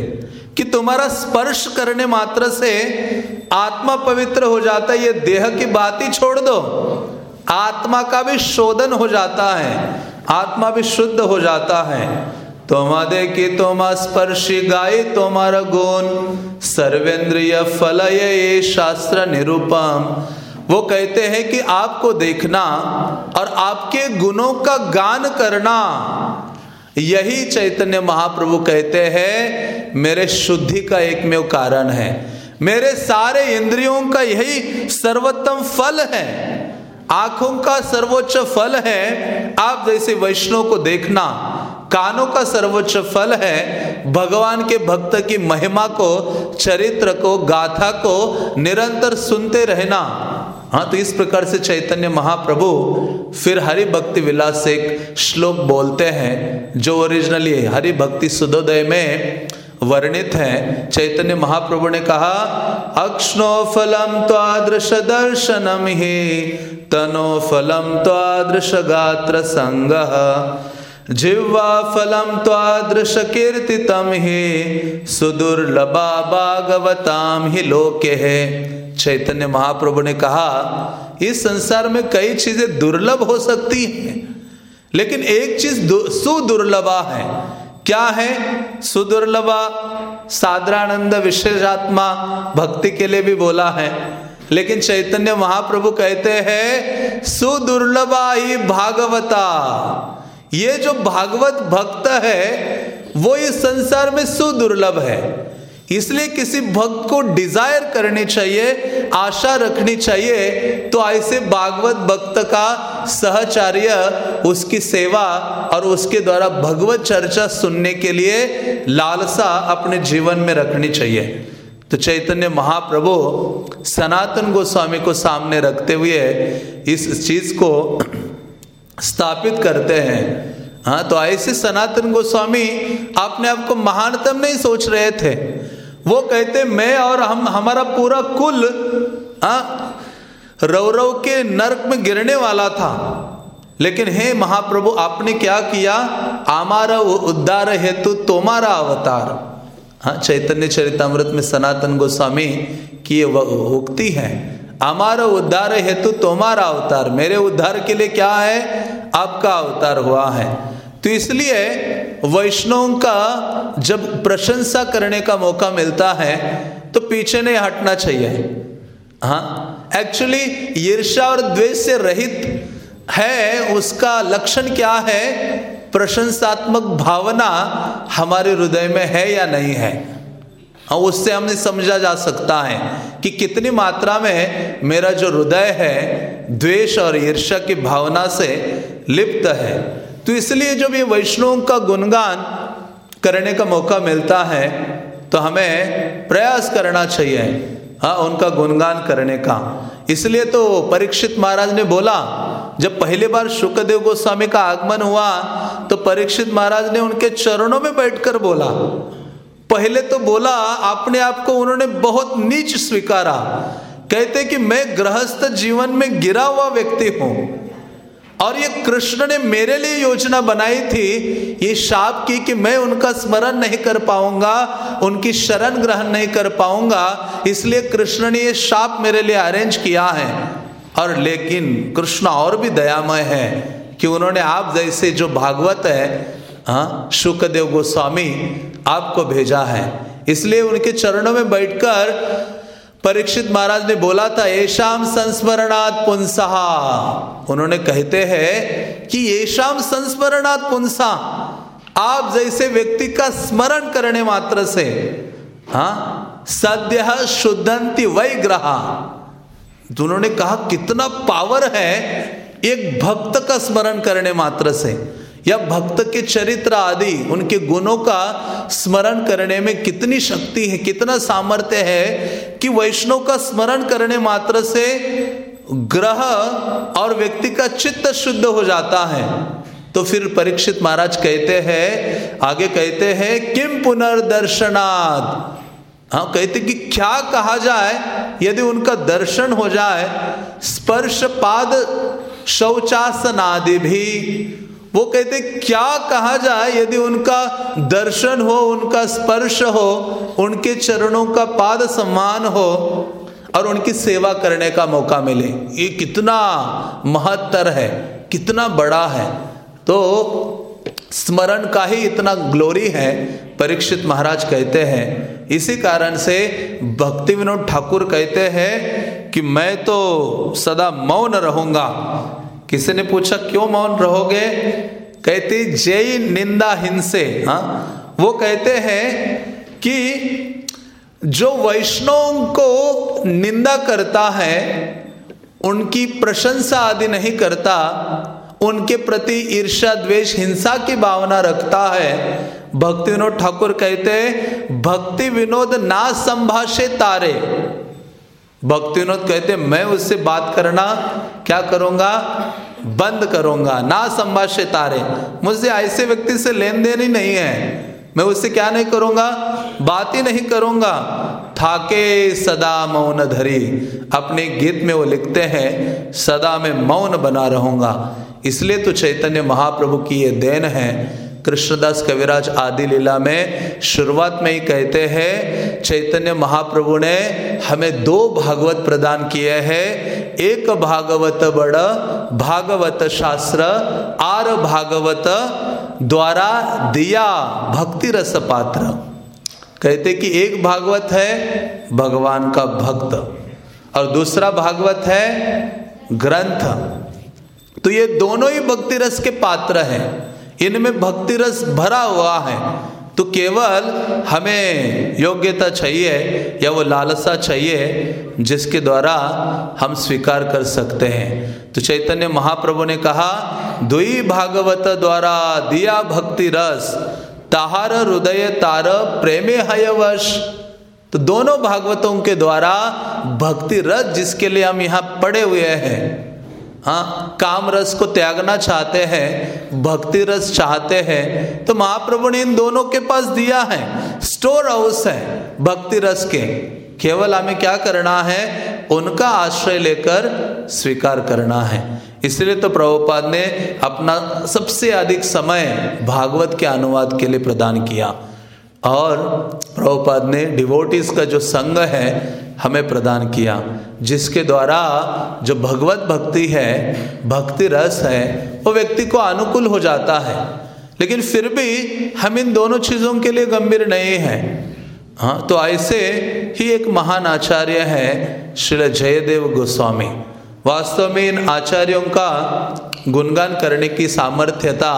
कि तुम्हारा स्पर्श करने मात्र से आत्मा पवित्र हो जाता है, ये देह की बात ही छोड़ दो। आत्मा का भी शोधन हो जाता है, आत्मा भी शुद्ध हो जाता है। की तोमा स्पर्शी गाय तोमार गुण। सर्वेंद्रिय फल ये शास्त्र निरूपम। वो कहते हैं कि आपको देखना और आपके गुणों का गान करना। यही चैतन्य महाप्रभु कहते हैं, मेरे शुद्धि का एकमेव कारण है। मेरे सारे इंद्रियों का यही सर्वोत्तम फल है। आँखों का सर्वोच्च फल है। आप जैसे वैष्णव को देखना कानों का सर्वोच्च फल है भगवान के भक्त की महिमा को, चरित्र को, गाथा को निरंतर सुनते रहना। हाँ तो इस प्रकार से चैतन्य महाप्रभु फिर हरि भक्ति विलास एक श्लोक बोलते हैं, जो ओरिजिनली हरि भक्ति सुदोदय में वर्णित है। चैतन्य महाप्रभु ने कहा, अक्ष्णो फलम त्वादृश दर्शनम ही, तनो फलम त्वादृश गात्र संग। जिह्वा फलम त्वादृश कीर्तितम ही सुदुर्लभा भागवताम ही लोके है। चैतन्य महाप्रभु ने कहा, इस संसार में कई चीज़ें दुर्लभ हो सकती हैं, लेकिन एक चीज़ सुदुर्लभा है। क्या है सुदुर्लभा? सादरानंद विशेषात्मा भक्ति के लिए भी बोला है, लेकिन चैतन्य महाप्रभु कहते हैं, सुदुर्लभा ही भागवता। ये जो भागवत भक्त है, वो इस संसार में सुदुर्लभ है। इसलिए किसी भक्त को डिज़ायर करनी चाहिए, आशा रखनी चाहिए तो ऐसे भागवत भक्त का सहचार्य, उसकी सेवा और उसके द्वारा भगवत चर्चा सुनने के लिए लालसा अपने जीवन में रखनी चाहिए। तो चैतन्य महाप्रभु सनातन गोस्वामी को सामने रखते हुए इस चीज़ को स्थापित करते हैं। हाँ तो ऐसे सनातन गोस्वामी अपने आप को महानतम नहीं सोच रहे थे। वो कहते, मैं और हम, हमारा पूरा कुल हाँ रौरव के नरक में गिरने वाला था। लेकिन हे महाप्रभु, आपने क्या किया? हमारा उद्धार हेतु तुम्हारा अवतार। हाँ चैतन्य चरितमृत में सनातन गोस्वामी की उक्ति है। हमारा उद्धार हेतु तुम्हारा अवतार, मेरे उद्धार के लिए क्या है? आपका अवतार हुआ है। तो इसलिए वैष्णव का जब प्रशंसा करने का मौका मिलता है तो पीछे नहीं हटना चाहिए। हाँ एक्चुअली ईर्षा और द्वेष से रहित है, उसका लक्षण क्या है? प्रशंसात्मक भावना हमारे हृदय में है या नहीं है? हाँ उससे हमने समझा जा सकता है कि कितनी मात्रा में मेरा जो हृदय है, द्वेष और ईर्ष्या की भावना से लिप्त है। तो इसलिए जब ये वैष्णव का गुणगान करने का मौका मिलता है तो हमें प्रयास करना चाहिए हाँ उनका गुणगान करने का। इसलिए तो परीक्षित महाराज ने बोला, जब पहली बार शुक्रदेव गोस्वामी का आगमन हुआ तो परीक्षित महाराज ने उनके चरणों में बैठकर बोला पहले तो बोला, अपने आप को उन्होंने बहुत नीच स्वीकारा। कहते कि मैं गृहस्थ जीवन में गिरा हुआ व्यक्ति हूँ। और ये कृष्ण ने मेरे लिए योजना बनाई थी, ये शाप की कि मैं उनका स्मरण नहीं कर पाऊँगा, उनकी शरण ग्रहण नहीं कर पाऊँगा, इसलिए कृष्ण ने ये शाप मेरे लिए अरेंज किया है। और लेकिन कृष्ण और भी दयामय है कि उन्होंने आप जैसे जो भागवत है हाँ शुक्रदेव गोस्वामी आपको भेजा है। इसलिए उनके चरणों में बैठकर परीक्षित महाराज ने बोला था येषाम संस्मरणात् पुंसहा उन्होंने कहते हैं कि येषाम संस्मरणात् पुंसा, आप जैसे व्यक्ति का स्मरण करने मात्र से हाँ सद्य शुद्धंति वही ग्रहा। तो उन्होंने कहा, कितना पावर है एक भक्त का स्मरण करने मात्र से। या भक्त के चरित्र आदि, उनके गुणों का स्मरण करने में कितनी शक्ति है, कितना सामर्थ्य है कि वैष्णव का स्मरण करने मात्र से ग्रह और व्यक्ति का चित्त शुद्ध हो जाता है। तो फिर परीक्षित महाराज कहते हैं, आगे कहते हैं किम पुनर्दर्शनाद हाँ कहते कि क्या कहा जाए, यदि उनका दर्शन हो जाए, स्पर्श पाद शौचासनादि भी वो कहते, क्या कहा जाए यदि उनका दर्शन हो, उनका स्पर्श हो, उनके चरणों का पाद सम्मान हो और उनकी सेवा करने का मौका मिले? ये कितना महत्तर है, कितना बड़ा है। तो स्मरण का ही इतना ग्लोरी है, परीक्षित महाराज कहते हैं। इसी कारण से भक्ति विनोद ठाकुर कहते हैं कि मैं तो सदा मौन रहूँगा। किसी ने पूछा, क्यों मौन रहोगे? कहते, जय निंदा हिंसे। हाँ वो कहते हैं कि जो वैष्णव को निंदा करता है, उनकी प्रशंसा आदि नहीं करता, उनके प्रति ईर्षा द्वेष, हिंसा की भावना रखता है, भक्ति विनोद ठाकुर कहते हैं, भक्ति विनोद ना संभाषे तारे। भक्ति विनोद कहते मैं उससे बात करना क्या करूँगा? बंद करूँगा। ना संभाष्य तारे। मुझसे ऐसे व्यक्ति से लेन देन ही नहीं है। मैं उससे क्या नहीं करूँगा? बात ही नहीं करूँगा। थाके सदा मौन धरी। अपने गीत में वो लिखते हैं, सदा मैं मौन बना रहूँगा। इसलिए तो चैतन्य महाप्रभु की ये देन है कृष्णदास कविराज आदि लीला में शुरुआत में ही कहते हैं, चैतन्य महाप्रभु ने हमें दो भागवत प्रदान किए हैं। एक भागवत बड़, भागवत शास्त्र, आर भागवत द्वारा दिया भक्ति रस पात्र। कहते कि एक भागवत है भगवान का भक्त, और दूसरा भागवत है ग्रंथ। तो ये दोनों ही भक्ति रस के पात्र हैं। इनमें भक्ति रस भरा हुआ है। तो केवल हमें योग्यता चाहिए या वो लालसा चाहिए जिसके द्वारा हम स्वीकार कर सकते हैं। तो चैतन्य महाप्रभु ने कहा, दुई भागवत द्वारा दिया भक्ति रस ताहार हृदय तार प्रेमे हयवश। तो दोनों भागवतों के द्वारा भक्ति रस जिसके लिए हम यहाँ पड़े हुए हैं। हाँ काम रस को त्यागना चाहते हैं, भक्ति रस चाहते हैं तो महाप्रभु ने इन दोनों के पास दिया है, स्टोर हाउस है, भक्ति रस के। केवल हमें क्या करना है? उनका आश्रय लेकर स्वीकार करना है। इसलिए तो प्रभुपाद ने अपना सबसे अधिक समय भागवत के अनुवाद के लिए प्रदान किया। और प्रभुपाद ने डिवोटिस का जो संघ है हमें प्रदान किया, जिसके द्वारा जो भगवत भक्ति है, भक्ति रस है, वो व्यक्ति को अनुकूल हो जाता है। लेकिन फिर भी हम इन दोनों चीज़ों के लिए गंभीर नहीं हैं। हाँ तो ऐसे ही एक महान आचार्य है श्री जयदेव गोस्वामी। वास्तव में इन आचार्यों का गुणगान करने की सामर्थ्यता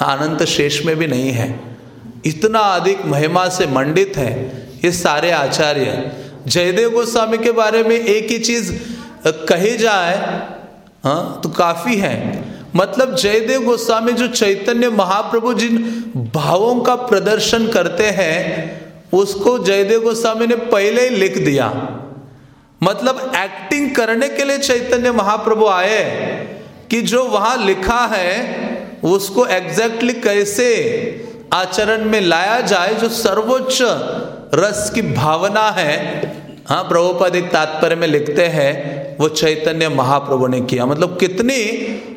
अनंत शेष में भी नहीं है। इतना अधिक महिमा से मंडित है ये सारे आचार्य। जयदेव गोस्वामी के बारे में एक ही चीज़ कही जाए हाँ तो काफ़ी है। मतलब जयदेव गोस्वामी जो चैतन्य महाप्रभु जिन भावों का प्रदर्शन करते हैं, उसको जयदेव गोस्वामी ने पहले ही लिख दिया। मतलब एक्टिंग करने के लिए चैतन्य महाप्रभु आए, कि जो वहाँ लिखा है, उसको एग्जैक्टली कैसे आचरण में लाया जाए, जो सर्वोच्च रस की भावना है हाँ प्रभुपद एक तात्पर्य में लिखते हैं, वो चैतन्य महाप्रभु ने किया। मतलब कितनी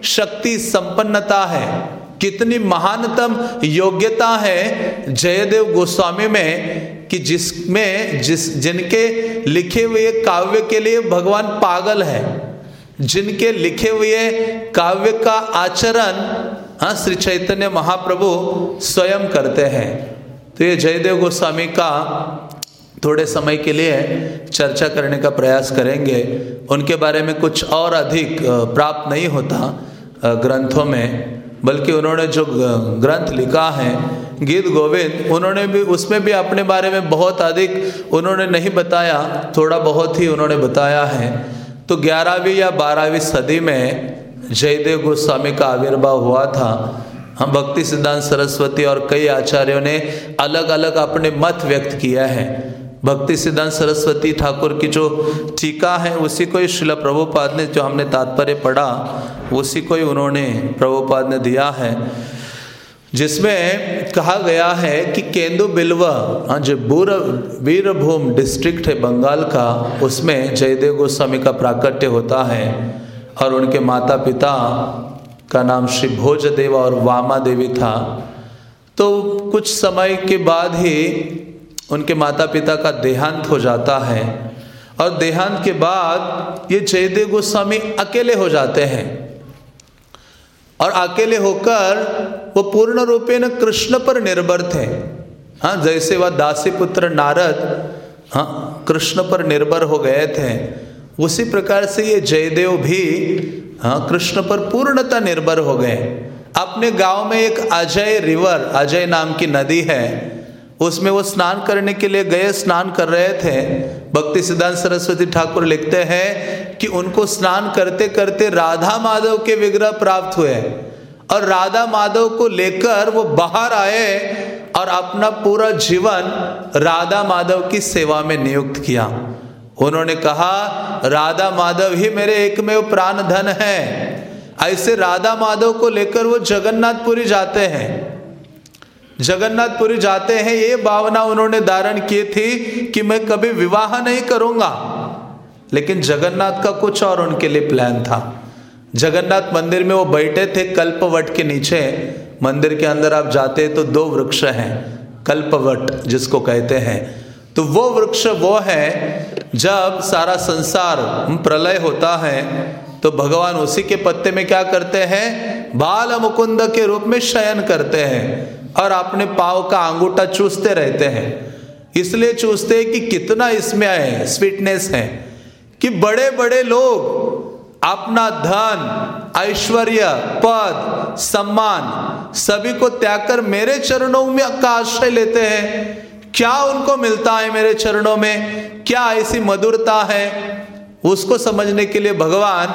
शक्ति संपन्नता है, कितनी महानतम योग्यता है जयदेव गोस्वामी में, कि जिसमें, जिस, जिनके लिखे हुए काव्य के लिए भगवान पागल है, जिनके लिखे हुए काव्य का आचरण हाँ श्री चैतन्य महाप्रभु स्वयं करते हैं। तो ये जयदेव गोस्वामी का थोड़े समय के लिए चर्चा करने का प्रयास करेंगे। उनके बारे में कुछ और अधिक प्राप्त नहीं होता ग्रंथों में, बल्कि उन्होंने जो ग्रंथ लिखा है, गीत गोविंद, उन्होंने भी, उसमें भी अपने बारे में बहुत अधिक उन्होंने नहीं बताया, थोड़ा बहुत ही उन्होंने बताया है। तो ग्यारहवीं या बारहवीं सदी में जयदेव गोस्वामी का आविर्भाव हुआ था। हम भक्ति सिद्धांत सरस्वती और कई आचार्यों ने अलग अलग अपने मत व्यक्त किया है। भक्ति सिद्धांत सरस्वती ठाकुर की जो टीका है उसी को ही शिला प्रभुपाद ने जो हमने तात्पर्य पढ़ा उसी को ही उन्होंने प्रभुपाद ने दिया है। जिसमें कहा गया है कि केंदु बिल्वा हाँ, जो बुर वीरभूम डिस्ट्रिक्ट है बंगाल का उसमें जयदेव गोस्वामी का प्राकट्य होता है और उनके माता पिता का नाम श्री भोज देवा और वामा देवी था। तो कुछ समय के बाद ही उनके माता पिता का देहांत हो जाता है और देहांत के बाद ये जयदेव गोस्वामी अकेले हो जाते हैं। और अकेले होकर वो पूर्ण रूपे न कृष्ण पर निर्भर थे। हाँ जैसे वह दासी पुत्र नारद हाँ कृष्ण पर निर्भर हो गए थे, उसी प्रकार से ये जयदेव भी हाँ कृष्ण पर पूर्णता निर्भर हो गए। अपने गाँव में एक अजय रिवर, अजय नाम की नदी है उसमें वो स्नान करने के लिए गए, स्नान कर रहे थे। भक्ति सिद्धांत सरस्वती ठाकुर लिखते हैं कि उनको स्नान करते करते राधा माधव के विग्रह प्राप्त हुए। और राधा माधव को लेकर वो बाहर आए और अपना पूरा जीवन राधा माधव की सेवा में नियुक्त किया। उन्होंने कहा, राधा माधव ही मेरे एक में प्राण धन है। ऐसे राधा माधव को लेकर वो जगन्नाथपुरी जाते हैं। जगन्नाथपुरी जाते हैं, ये भावना उन्होंने धारण की थी कि मैं कभी विवाह नहीं करूँगा। लेकिन जगन्नाथ का कुछ और उनके लिए प्लान था। जगन्नाथ मंदिर में वो बैठे थे कल्पवट के नीचे। मंदिर के अंदर आप जाते तो दो वृक्ष हैं, कल्पवट जिसको कहते हैं। तो वो वृक्ष वो है, जब सारा संसार प्रलय होता है तो भगवान उसी के पत्ते में क्या करते हैं? बाल मुकुंद के रूप में शयन करते हैं और अपने पाव का अंगूठा चूसते रहते हैं। इसलिए चूसते हैं कि कितना इसमें है स्वीटनेस है। कि बड़े बड़े लोग अपना धन, ऐश्वर्य, पद, सम्मान सभी को त्याग कर मेरे चरणों में का आश्रय लेते हैं। क्या उनको मिलता है मेरे चरणों में? क्या ऐसी मधुरता है? उसको समझने के लिए भगवान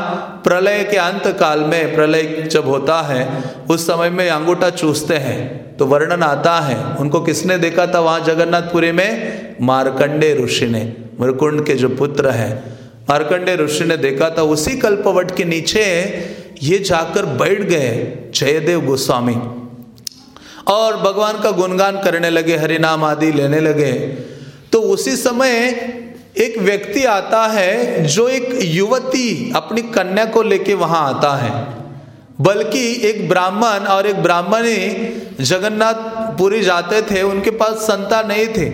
प्रलय के अंत काल में, प्रलय जब होता है, उस समय में अंगूठा चूसते हैं तो वर्णन आता है, उनको किसने देखा था वहाँ जगन्नाथपुरी में? मारकंडे ऋषि ने मरकुंड के जो पुत्र है। मारकंडे ऋषि ने देखा था उसी कल्पवट के नीचे ये जाकर बैठ गए, जयदेव गोस्वामी। और भगवान का गुणगान करने लगे, हरिनाम आदि लेने लगे। तो उसी समय एक व्यक्ति आता है जो एक युवती अपनी कन्या को लेके वहाँ आता है। बल्कि एक ब्राह्मण और एक ब्राह्मणी जगन्नाथपुरी जाते थे, उनके पास संतान नहीं थे।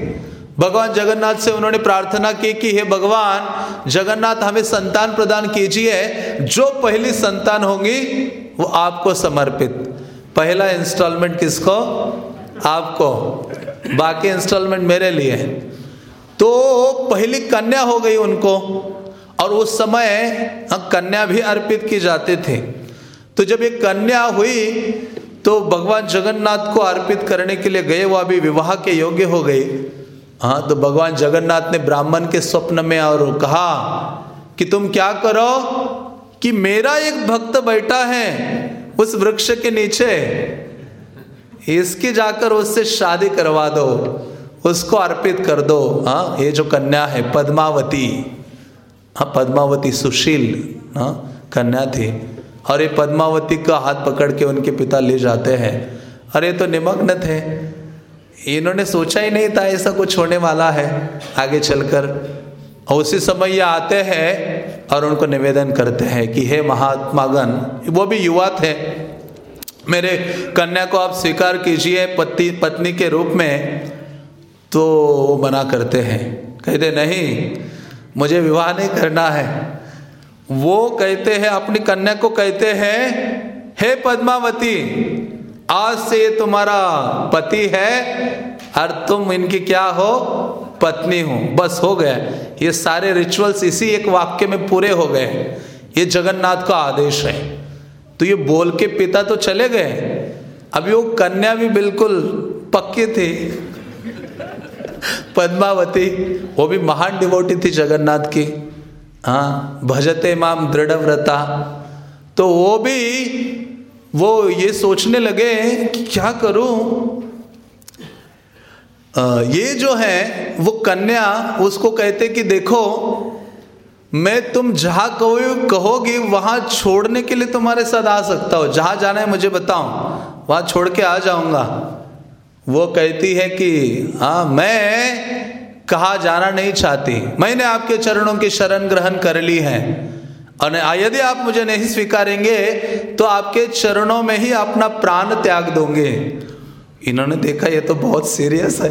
भगवान जगन्नाथ से उन्होंने प्रार्थना की कि, हे भगवान, जगन्नाथ हमें संतान प्रदान कीजिए। जो पहली संतान होगी, वो आपको समर्पित। पहला इंस्टॉलमेंट किसको? आपको। बाकी इंस्टॉलमेंट मेरे लिए। तो पहली कन्या हो गई उनको और उस समय हाँ, कन्या भी अर्पित की जाते थे। तो जब एक कन्या हुई तो भगवान जगन्नाथ को अर्पित करने के लिए गए वो अभी विवाह के योग्य हो गई। हाँ तो भगवान जगन्नाथ ने ब्राह्मण के स्वप्न में और कहा कि तुम क्या करो कि मेरा एक भक्त बैठा है उस वृक्ष के नीचे इसकी जाकर उससे शादी करवा दो। उसको अर्पित कर दो हाँ ये जो कन्या है, पद्मावती हाँ पद्मावती सुशील हाँ कन्या थी। और ये पद्मावती का हाथ पकड़ के उनके पिता ले जाते हैं। अरे तो निमग्न थे। इन्होंने सोचा ही नहीं था, ऐसा कुछ होने वाला है आगे चलकर। और उसी समय ये आते हैं और उनको निवेदन करते हैं कि, हे महात्मागण वो भी युवा थे। मेरे कन्या को आप स्वीकार कीजिए, पति, पत्नी के रूप में। तो वो मना करते हैं। कहते, नहीं, मुझे विवाह नहीं करना है। वो कहते हैं, अपनी कन्या को कहते हैं, हे पद्मावती, आज से ये तुम्हारा पति है और तुम इनकी क्या हो? पत्नी हो। बस हो गया। ये सारे रिचुअल्स इसी एक वाक्य में पूरे हो गए ये जगन्नाथ का आदेश है। तो ये बोल के पिता तो चले गए। अभी वो कन्या भी बिल्कुल पक्की थी। पद्मावती, वो भी महान डिवोटी थी जगन्नाथ की। हाँ भजते माम दृढ़ व्रता तो वो भी, वो ये सोचने लगे कि क्या करूँ? ये जो है, वो कन्या उसको कहते कि देखो, मैं तुम जहाँ कहो, कहोगी, वहाँ छोड़ने के लिए तुम्हारे साथ आ सकता हो। जहाँ जाना है मुझे बताओ। वहाँ छोड़ के आ जाऊँगा। वो कहती है कि हाँ मैं कहा जाना नहीं चाहती। मैंने आपके चरणों की शरण ग्रहण कर ली है। और यदि आप मुझे नहीं स्वीकारेंगे तो आपके चरणों में ही अपना प्राण त्याग दोगे। इन्होंने देखा, ये तो बहुत सीरियस है।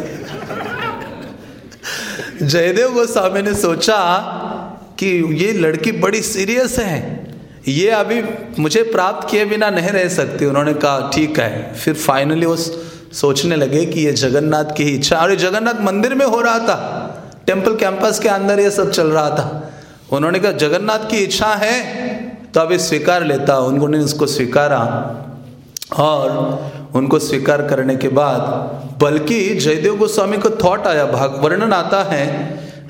जयदेव गोस्वामी ने सोचा कि ये लड़की बड़ी सीरियस है। ये अभी मुझे प्राप्त किए बिना नहीं रह सकती। उन्होंने कहा, ठीक है, फिर फाइनली वो सोचने लगे कि ये जगन्नाथ की इच्छा। और ये जगन्नाथ मंदिर में हो रहा था। टेंपल कैंपस के अंदर ये सब चल रहा था। उन्होंने कहा, जगन्नाथ की इच्छा है तो अभी स्वीकार लेता उन्होंने उसको स्वीकारा। और उनको स्वीकार करने के बाद, बल्कि जयदेव गोस्वामी को थॉट आया, भाग, वर्णन आता है,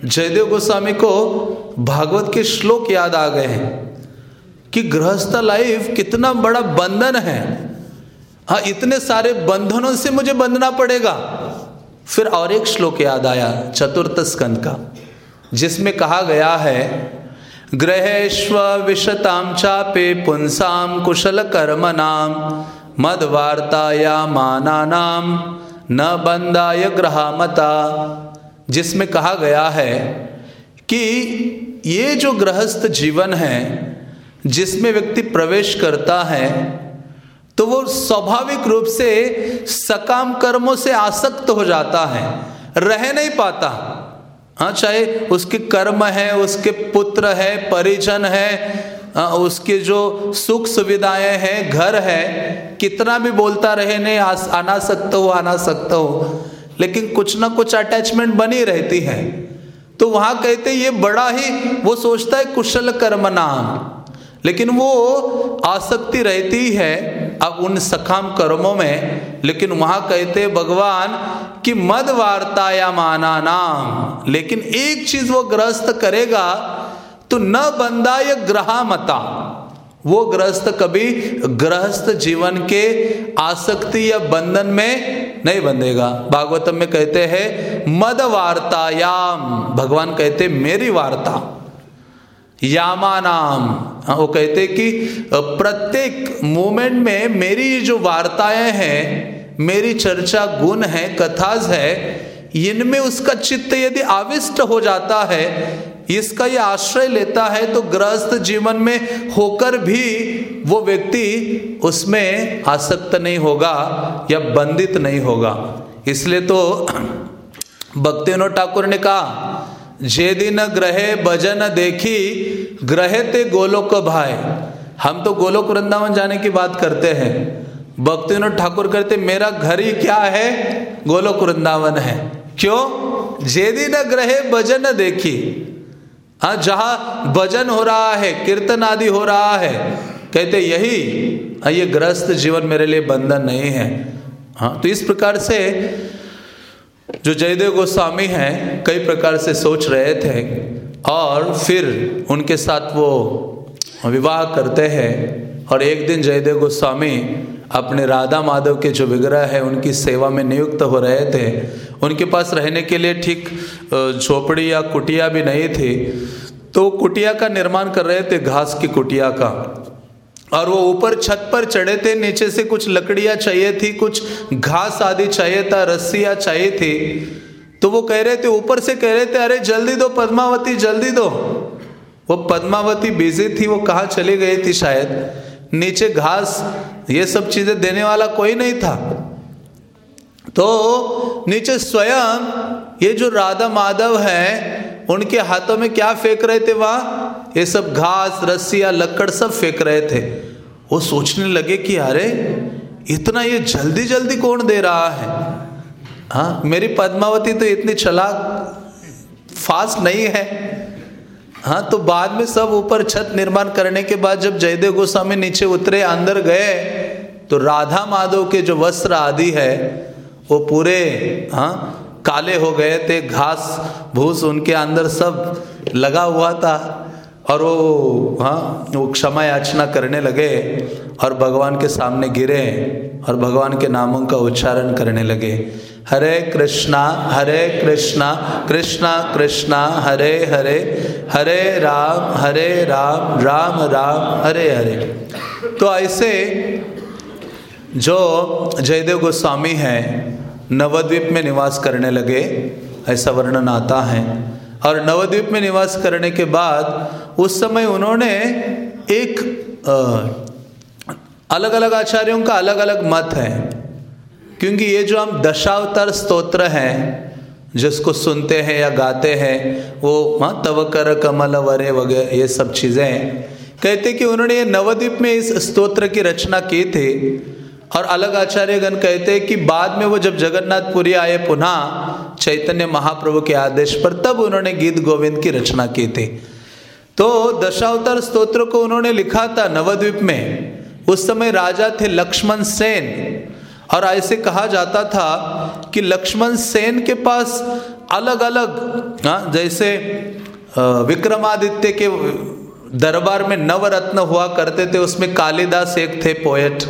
जयदेव गोस्वामी को भागवत के श्लोक याद आ गए हैं कि गृहस्थ लाइफ कितना बड़ा बंधन है। हाँ इतने सारे बंधनों से मुझे बंधना पड़ेगा। फिर और एक श्लोक याद आया, चतुर्थ स्कंद का, जिसमें कहा गया है ग्रहेश्व विशताम चापे पुंसाम कुशल कर्म नाम मद वार्ताया माना नाम न बंदाय ग्रहामता। जिसमें कहा गया है कि ये जो गृहस्थ जीवन है, जिसमें व्यक्ति प्रवेश करता है तो वो स्वाभाविक रूप से सकाम कर्मों से आसक्त हो जाता है, रह नहीं पाता। हाँ चाहे उसके कर्म है, उसके पुत्र है, परिजन है उसके जो सुख सुविधाएँ हैं, घर है, कितना भी बोलता रहे, नहीं आना सकता हो आना सकता हो, लेकिन कुछ ना कुछ अटैचमेंट बनी रहती है। तो वहाँ कहते ये बड़ा ही, वो सोचता है कुशल कर्म नाम। लेकिन वो आसक्ति रहती है अब उन सखाम कर्मों में। लेकिन वहाँ कहते भगवान कि मद वार्ता माना नाम। लेकिन एक चीज़ वो ग्रस्त करेगा तो न बंदा या ग्रहामता वो ग्रस्त कभी गृहस्थ जीवन के आसक्ति या बंधन में नहीं बंधेगा। भागवतम में कहते हैं, मद वार्तायाम भगवान कहते मेरी वार्ता। यामा नाम हाँ, वो कहते कि प्रत्येक मोमेंट में मेरी जो वार्ताएँ हैं मेरी चर्चा गुण है कथाज है इनमें उसका चित्त यदि आविष्ट हो जाता है इसका ये आश्रय लेता है तो गृहस्थ जीवन में होकर भी वो व्यक्ति उसमें आसक्त नहीं होगा या बंदित नहीं होगा। इसलिए तो भक्तिनो ठाकुर ने कहा जे दिन ग्रहे भजन देखी ग्रहे ते गोलोक भाई हम तो गोलोक वृंदावन जाने की बात करते हैं। भक्तिविनोद ठाकुर कहते मेरा घर ही क्या है? गोलोक वृंदावन है। क्यों? जेदी न ग्रहे भजन देखी। हाँ जहाँ भजन हो रहा है कीर्तन आदि हो रहा है कहते यही हाँ, ये ग्रस्त जीवन मेरे लिए बंधन नहीं है। हाँ तो इस प्रकार से जो जयदेव गोस्वामी हैं, कई प्रकार से सोच रहे थे और फिर उनके साथ वो विवाह करते हैं और एक दिन जयदेव गोस्वामी अपने राधा माधव के जो विग्रह है, उनकी सेवा में नियुक्त हो रहे थे। उनके पास रहने के लिए ठीक झोपड़ी या कुटिया भी नहीं थी। तो कुटिया का निर्माण कर रहे थे, घास की कुटिया का। और वो ऊपर छत पर चढ़े थे, नीचे से कुछ लकड़ियाँ चाहिए थी, कुछ घास आदि चाहिए था, रस्सियाँ चाहिए थी। तो वो कह रहे थे, ऊपर से कह रहे थे, अरे, जल्दी दो पद्मावती, जल्दी दो। वो पद्मावती बिज़ी थी, वो कहाँ चली गई थी शायद। नीचे घास, ये सब चीज़ें देने वाला कोई नहीं था। तो नीचे स्वयं ये जो राधा माधव है, उनके हाथों में क्या फेंक रहे थे वहाँ? ये सब घास, रस्सिया लक्कड़ सब फेंक रहे थे। वो सोचने लगे कि अरे, इतना ये जल्दी जल्दी कौन दे रहा है? हाँ मेरी पद्मावती तो इतनी चलाक, फास्ट नहीं है। हाँ तो बाद में सब ऊपर छत निर्माण करने के बाद जब जयदेव गोस्वामी नीचे उतरे, अंदर गए तो राधा माधव के जो वस्त्र आदि है, वो पूरे हाँ काले हो गए थे। घास, भूस उनके अंदर सब लगा हुआ था। और वो हाँ वो क्षमा याचना करने लगे और भगवान के सामने गिरे और भगवान के नामों का उच्चारण करने लगे। हरे कृष्णा हरे कृष्णा कृष्णा कृष्णा, हरे हरे हरे राम हरे राम राम राम, हरे हरे। तो ऐसे जो जयदेव गोस्वामी हैं, नवद्वीप में निवास करने लगे, ऐसा वर्णन आता है। और नवद्वीप में निवास करने के बाद उस समय उन्होंने एक अलग अलग आचार्यों का अलग अलग मत है। क्योंकि ये जो हम दशावतार स्तोत्र हैं, जिसको सुनते हैं या गाते हैं, वो हाँ तवकर कमल वरे वगैरह ये सब चीज़ें कहते कि उन्होंने ये नवद्वीप में इस स्तोत्र की रचना की थी। और अलग आचार्यगण कहते हैं कि बाद में वो जब जगन्नाथपुरी आए, पुनः चैतन्य महाप्रभु के आदेश पर तब उन्होंने गीत गोविंद की रचना की थी। तो दशावतार स्तोत्र को उन्होंने लिखा था नवद्वीप में। उस समय राजा थे लक्ष्मण सेन। और ऐसे कहा जाता था कि लक्ष्मण सेन के पास अलग अलग हाँ जैसे विक्रमादित्य के दरबार में नवरत्न हुआ करते थे, उसमें कालिदास एक थे पोएट।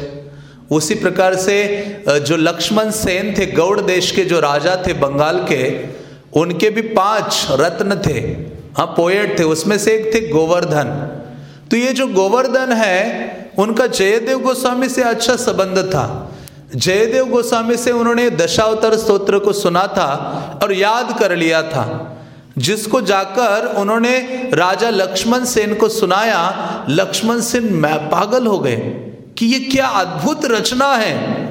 उसी प्रकार से जो लक्ष्मण सेन थे, गौड़ देश के जो राजा थे बंगाल के, उनके भी पाँच रत्न थे। हाँ पोएट थे, उसमें से एक थे गोवर्धन। तो ये जो गोवर्धन है, उनका जयदेव गोस्वामी से अच्छा संबंध था। जयदेव गोस्वामी से उन्होंने दशावतार स्तोत्र को सुना था और याद कर लिया था, जिसको जाकर उन्होंने राजा लक्ष्मण सेन को सुनाया। लक्ष्मण सेन पागल हो गए। कि ये क्या अद्भुत रचना है?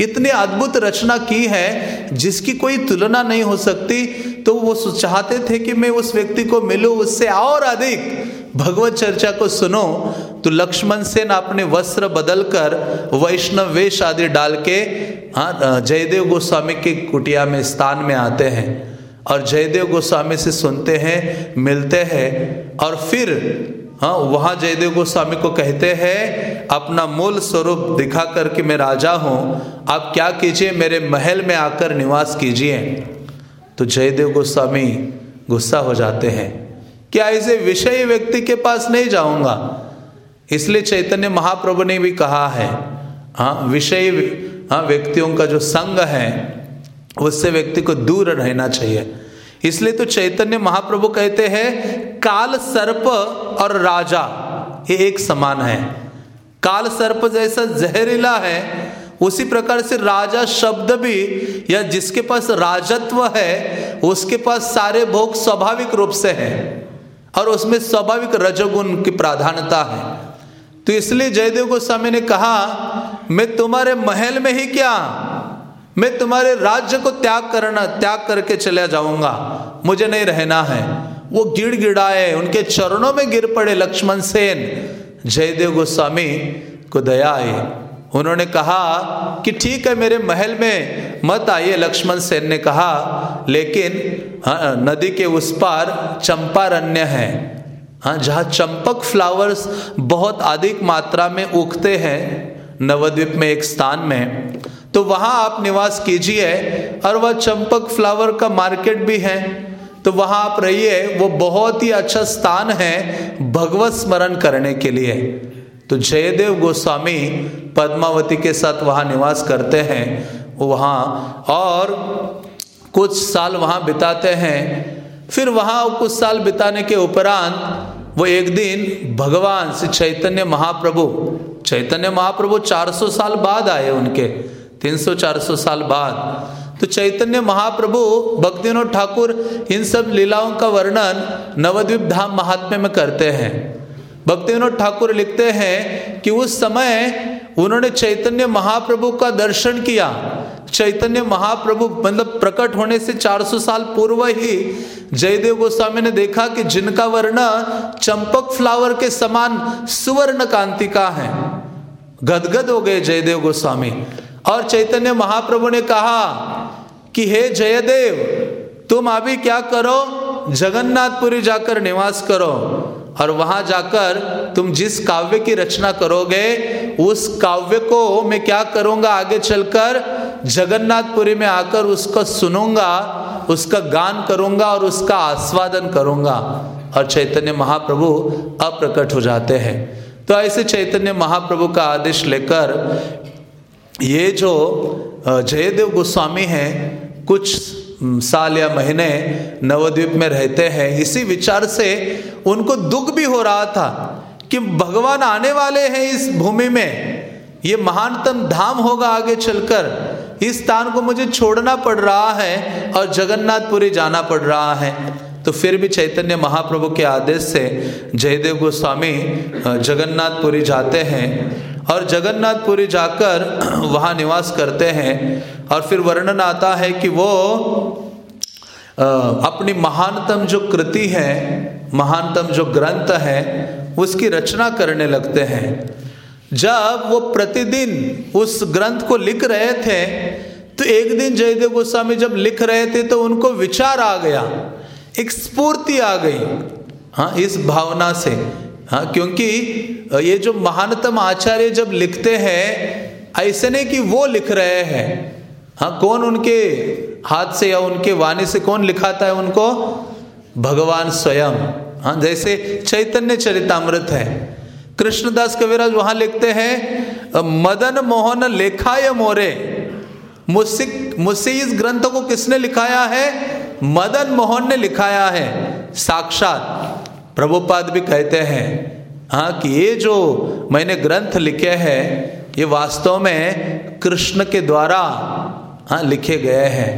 इतनी अद्भुत रचना की है, जिसकी कोई तुलना नहीं हो सकती। तो वो चाहते थे कि मैं उस व्यक्ति को मिलूं, उससे और अधिक। भगवत चर्चा को सुनो। तो लक्ष्मण सेन अपने वस्त्र बदलकर वैष्णव वेश आदि डाल के हाँ जयदेव गोस्वामी के कुटिया में स्थान में आते हैं और जयदेव गोस्वामी से सुनते हैं, मिलते हैं और फिर हाँ वहाँ जयदेव गोस्वामी को कहते हैं, अपना मूल स्वरूप दिखा करके मैं राजा हूँ। आप क्या कीजिए, मेरे महल में आकर निवास कीजिए। तो जयदेव गोस्वामी गुस्सा हो जाते हैं। क्या ऐसे विषय व्यक्ति के पास नहीं जाऊँगा? इसलिए चैतन्य महाप्रभु ने भी कहा है हाँ विषय हाँ व्यक्तियों का जो संग है, उससे व्यक्ति को दूर रहना चाहिए। इसलिए तो चैतन्य महाप्रभु कहते हैं काल सर्प और राजा, ये एक समान है। काल सर्प जैसा जहरीला है, उसी प्रकार से राजा शब्द भी, या जिसके पास राजत्व है, उसके पास सारे भोग स्वाभाविक रूप से है, और उसमें स्वाभाविक रजोगुण की प्राधान्यता है। तो इसलिए जयदेव गोस्वामी ने कहा, मैं तुम्हारे महल में ही क्या? मैं तुम्हारे राज्य को त्याग करना, त्याग करके चला जाऊँगा। मुझे नहीं रहना है। वो गिड़ गिड़ाए उनके चरणों में गिर पड़े लक्ष्मण सेन। जयदेव गोस्वामी को दया आई। उन्होंने कहा कि ठीक है मेरे महल में मत आइए लक्ष्मण सेन ने कहा। लेकिन हाँ, नदी के उस पार चंपारण्य है। हाँ जहाँ चंपक फ्लावर्स बहुत अधिक मात्रा में उगते हैं नवद्वीप में एक स्थान में तो वहाँ आप निवास कीजिए और वह चंपक फ्लावर का मार्केट भी है। तो वहाँ आप रहिए, वो बहुत ही अच्छा स्थान है भगवत स्मरण करने के लिए। तो जयदेव गोस्वामी पद्मावती के साथ वहाँ निवास करते हैं वहाँ और कुछ साल वहाँ बिताते हैं। फिर वहाँ कुछ साल बिताने के उपरांत, वो एक दिन भगवान श्री चैतन्य महाप्रभु चैतन्य महाप्रभु 400 साल बाद आए उनके 300-400 साल बाद। तो चैतन्य महाप्रभु, भक्तिनोद ठाकुर, इन सब लीलाओं का वर्णन नवद्वीप धाम महात्म्य में करते हैं। भक्ति विनोद ठाकुर लिखते हैं कि उस समय उन्होंने चैतन्य महाप्रभु का दर्शन किया। चैतन्य महाप्रभु मतलब प्रकट होने से 400 साल पूर्व ही जयदेव गोस्वामी ने देखा कि जिनका वर्ण चंपक फ्लावर के समान सुवर्ण कांति का है। गदगद हो गए जयदेव गोस्वामी। और चैतन्य महाप्रभु ने कहा कि हे जयदेव, तुम अभी क्या करो? जगन्नाथपुरी जाकर निवास करो और वहाँ जाकर तुम जिस काव्य की रचना करोगे, उस काव्य को मैं क्या करूँगा आगे चलकर? जगन्नाथपुरी में आकर उसको सुनूँगा, उसका गान करूँगा और उसका आस्वादन करूँगा और चैतन्य महाप्रभु अप्रकट हो जाते हैं। तो ऐसे चैतन्य महाप्रभु का आदेश लेकर ये जो जयदेव गोस्वामी हैं, कुछ साल या महीने नवद्वीप में रहते हैं, इसी विचार से उनको दुख भी हो रहा था कि भगवान आने वाले हैं इस भूमि में। ये महानतम धाम होगा आगे चलकर। इस स्थान को मुझे छोड़ना पड़ रहा है और जगन्नाथपुरी जाना पड़ रहा है। तो फिर भी चैतन्य महाप्रभु के आदेश से जयदेव गोस्वामी जगन्नाथपुरी जाते हैं। और जगन्नाथपुरी जाकर वहाँ निवास करते हैं और फिर वर्णन आता है कि वो अपनी महानतम जो कृति है, महानतम जो ग्रंथ है, उसकी रचना करने लगते हैं। जब वो प्रतिदिन उस ग्रंथ को लिख रहे थे तो एक दिन जयदेव गोस्वामी जब लिख रहे थे तो उनको विचार आ गया, एक स्फूर्ति आ गई हाँ इस भावना से। हाँ क्योंकि ये जो महानतम आचार्य जब लिखते हैं, ऐसे नहीं कि वो लिख रहे हैं। हाँ कौन उनके हाथ से या उनके वाणी से कौन लिखाता है उनको? भगवान स्वयं। हाँ जैसे चैतन्य चरितमृत है। कृष्णदास कविराज वहाँ लिखते हैं मदन मोहन लेखाय मोरे। मुझसे मुझसे इस ग्रंथ को किसने लिखाया है? मदन मोहन ने लिखाया है। साक्षात। प्रभुपाद भी कहते हैं हाँ कि ये जो मैंने ग्रंथ लिखे हैं, ये वास्तव में कृष्ण के द्वारा हाँ लिखे गए हैं।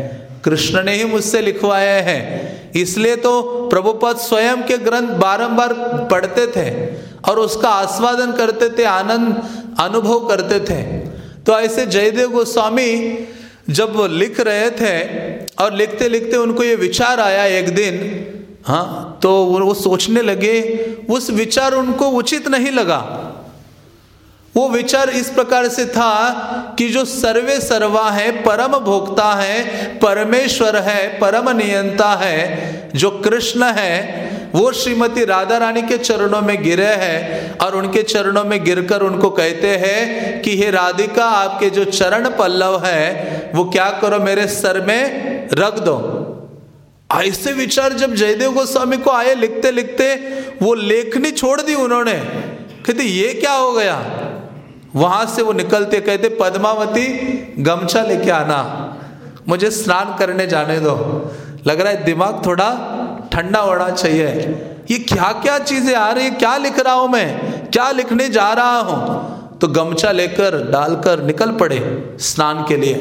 कृष्ण ने ही मुझसे लिखवाए हैं। इसलिए तो प्रभुपद स्वयं के ग्रंथ बारंबार पढ़ते थे और उसका आस्वादन करते थे, आनंद, अनुभव करते थे। तो ऐसे जयदेव गोस्वामी जब वो लिख रहे थे और लिखते लिखते उनको ये विचार आया एक दिन हाँ तो वो सोचने लगे, उस विचार उनको उचित नहीं लगा। वो विचार इस प्रकार से था कि जो सर्वे सर्वा है, परम भोक्ता है, परमेश्वर है, परम नियंता है, जो कृष्ण है, वो श्रीमती राधा रानी के चरणों में गिरे हैं और उनके चरणों में गिरकर उनको कहते हैं कि, हे राधिका, आपके जो चरण पल्लव है, वो क्या करो, मेरे सर में रख दो। ऐसे विचार जब जयदेव गोस्वामी को आए लिखते लिखते वो लेखनी छोड़ दी उन्होंने। कहते, ये क्या हो गया? वहाँ से वो निकलते, कहते, पद्मावती, गमछा लेके आना। मुझे स्नान करने जाने दो। लग रहा है दिमाग थोड़ा ठंडा होना चाहिए। ये क्या क्या चीज़ें आ रही है? क्या लिख रहा हूँ मैं? क्या लिखने जा रहा हूँ? तो गमछा लेकर, डालकर निकल पड़े स्नान के लिए।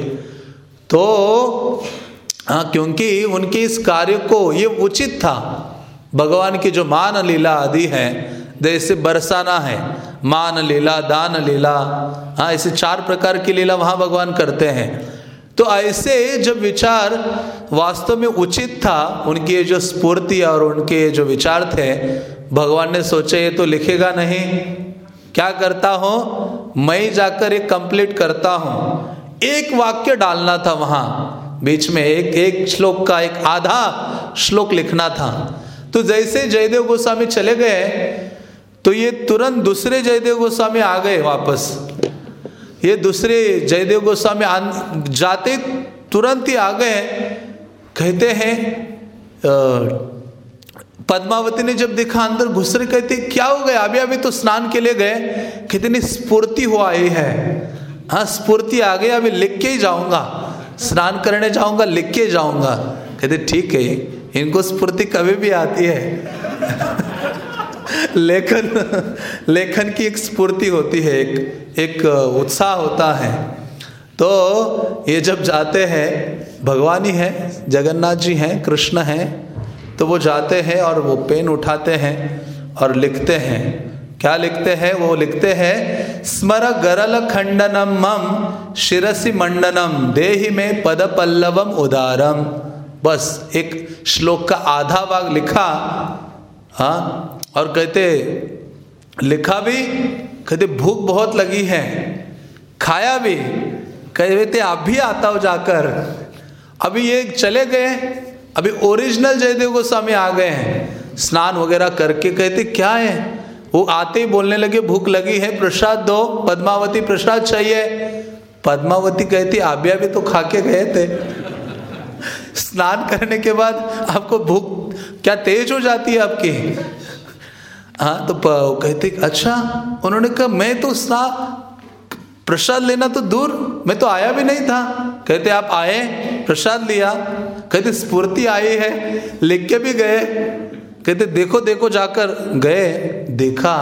तो हाँ क्योंकि उनके इस कार्य को ये उचित था। भगवान की जो मान लीला आदि है जैसे बरसाना है, मान लीला, दान लीला हाँ ऐसे चार प्रकार की लीला वहाँ भगवान करते हैं। तो ऐसे जब विचार वास्तव में उचित था, उनकी जो स्फूर्ति और उनके जो विचार थे, भगवान ने सोचे, ये तो लिखेगा नहीं। क्या करता हूँ? मैं जाकर एक कंप्लीट करता हूँ। एक वाक्य डालना था वहाँ। बीच में एक एक श्लोक का एक आधा श्लोक लिखना था। तो जैसे जयदेव गोस्वामी चले गए तो ये तुरंत दूसरे जयदेव गोस्वामी आ गए वापस। ये दूसरे जयदेव गोस्वामी जाते तुरंत ही आ गए। कहते हैं पद्मावती ने जब देखा, अंदर घुस रहे कहते, क्या हो गया? अभी अभी तो स्नान के लिए गए। कितनी स्फूर्ति हुआ ये है। हाँ स्फूर्ति आ गई, अभी लिख के ही जाऊँगा। स्नान करने जाऊँगा, लिख के जाऊँगा। कहते, ठीक है, इनको स्फूर्ति कभी भी आती है। लेखन लेखन की एक स्फूर्ति होती है, एक एक उत्साह होता है। तो ये जब जाते हैं, भगवान ही है, जगन्नाथ जी हैं, कृष्ण हैं तो वो जाते हैं और वो पेन उठाते हैं और लिखते हैं। क्या लिखते हैं? वो लिखते हैं, स्मर गरल खंडनम मम, शिरसी मंडनम, देहि में पद पल्लवम उदारम। बस एक श्लोक का आधा भाग लिखा हाँ और कहते, लिखा भी, कहते भूख बहुत लगी है, खाया भी। कहते, आप भी आता हो जाकर। अभी ये चले गए, अभी ओरिजिनल जयदेव गोस्वामी आ गए हैं। स्नान वगैरह करके कहते, क्या है? वो आते ही बोलने लगे, भूख लगी है, प्रसाद दो, पद्मावती प्रसाद चाहिए। पद्मावती कहती, आबिया भी तो खा के गए थे। स्नान करने के बाद आपको भूख क्या तेज हो जाती है आपकी? हाँ तो कहते अच्छा। उन्होंने कहा, मैं तो स्ना, प्रसाद लेना तो दूर, मैं तो आया भी नहीं था। कहते, आप आए, प्रसाद लिया। कहते, स्फूर्ति आई है लिख के भी गए। कहते, देखो देखो, जाकर गए, देखा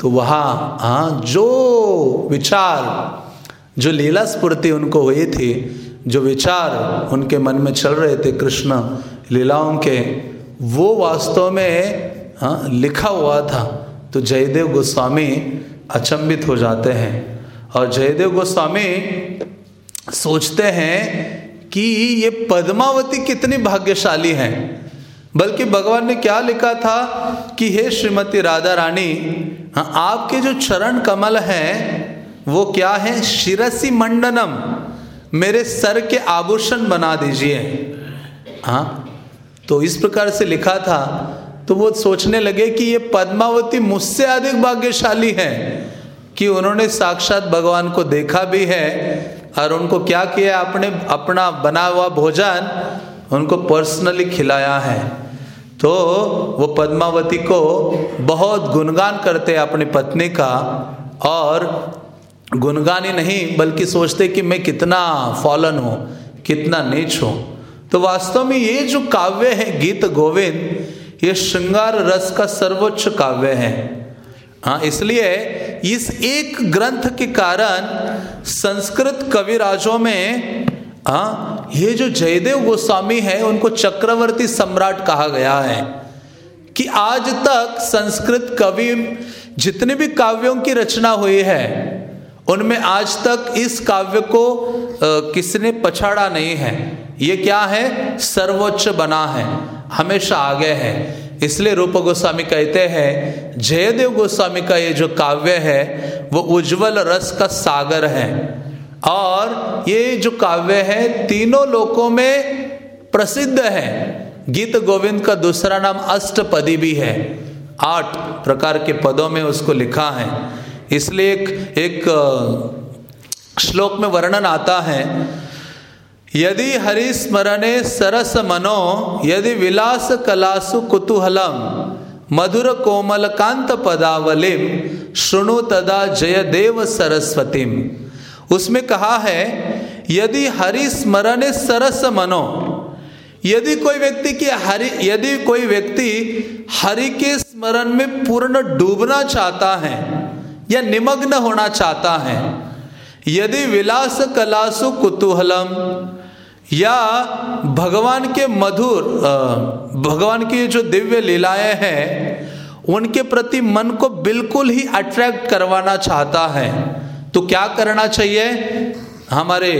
तो वहाँ हाँ जो विचार, जो लीला स्फूर्ति उनको हुई थी, जो विचार उनके मन में चल रहे थे कृष्ण लीलाओं के, वो वास्तव में हाँ लिखा हुआ था। तो जयदेव गोस्वामी अचंबित हो जाते हैं और जयदेव गोस्वामी सोचते हैं कि ये पद्मावती कितनी भाग्यशाली हैं। बल्कि भगवान ने क्या लिखा था कि हे श्रीमती राधा रानी हाँ आपके जो चरण कमल हैं, वो क्या है? शिरसी मंडनम। मेरे सर के आभूषण बना दीजिए। हाँ तो इस प्रकार से लिखा था। तो वो सोचने लगे कि ये पद्मावती मुझसे अधिक भाग्यशाली है कि उन्होंने साक्षात भगवान को देखा भी है और उनको क्या किया? अपने अपना बना हुआ भोजन उनको पर्सनली खिलाया है। तो वो पद्मावती को बहुत गुणगान करते अपनी पत्नी का और गुणगान ही नहीं, बल्कि सोचते कि मैं कितना फॉलन हूँ, कितना नीच हूँ। तो वास्तव में ये जो काव्य है, गीत गोविंद, ये श्रृंगार रस का सर्वोच्च काव्य है। हाँ इसलिए इस एक ग्रंथ के कारण संस्कृत कविराजों में हाँ ये जो जयदेव गोस्वामी है, उनको चक्रवर्ती सम्राट कहा गया है कि आज तक संस्कृत कवि जितने भी काव्यों की रचना हुई है, उनमें आज तक इस काव्य को किसने पछाड़ा नहीं है। ये क्या है? सर्वोच्च बना है, हमेशा आगे है। इसलिए रूप गोस्वामी कहते हैं, जयदेव गोस्वामी का ये जो काव्य है, वो उज्जवल रस का सागर है। और ये जो काव्य है, तीनों लोकों में प्रसिद्ध है। गीत गोविंद का दूसरा नाम अष्टपदी भी है। आठ प्रकार के पदों में उसको लिखा है। इसलिए एक एक श्लोक में वर्णन आता है, यदि हरिस्मरणे सरस मनो, यदि विलास कलासु कुतूहलम, मधुर कोमल कांत पदावलिम, शुणु तदा जय देव सरस्वतीम। उसमें कहा है, यदि हरि स्मरण सरस मनो, यदि कोई व्यक्ति की हरि, यदि कोई व्यक्ति हरि के स्मरण में पूर्ण डूबना चाहता है या निमग्न होना चाहता है, यदि विलास कलासु कुतूहलम या भगवान के मधुर भगवान की जो दिव्य लीलाएँ हैं, उनके प्रति मन को बिल्कुल ही अट्रैक्ट करवाना चाहता है तो क्या करना चाहिए? हमारे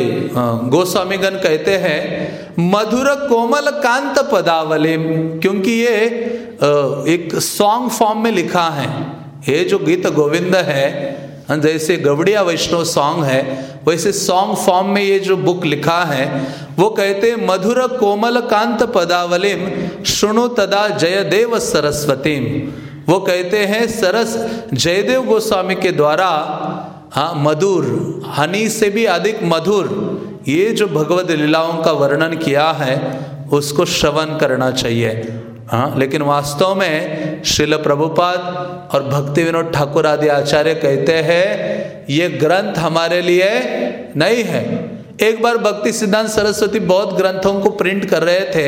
गोस्वामीगण कहते हैं, मधुर कोमल कांत पदावली, क्योंकि ये एक सॉन्ग फॉर्म में लिखा है। ये जो गीत गोविंद है जैसे गवड़िया वैष्णव सॉन्ग है, वैसे सॉन्ग फॉर्म में ये जो बुक लिखा है, वो कहते मधुर कोमल कांत पदावलिम सुनो तदा जयदेव सरस्वतीम वो कहते हैं, सरस जयदेव गोस्वामी के द्वारा हाँ मधुर, हनी से भी अधिक मधुर, ये जो भगवत लीलाओं का वर्णन किया है, उसको श्रवण करना चाहिए। हाँ लेकिन वास्तव में श्रील प्रभुपाद और भक्ति विनोद ठाकुर आदि आचार्य कहते हैं, ये ग्रंथ हमारे लिए नहीं है। एक बार भक्ति सिद्धांत सरस्वती बहुत ग्रंथों को प्रिंट कर रहे थे,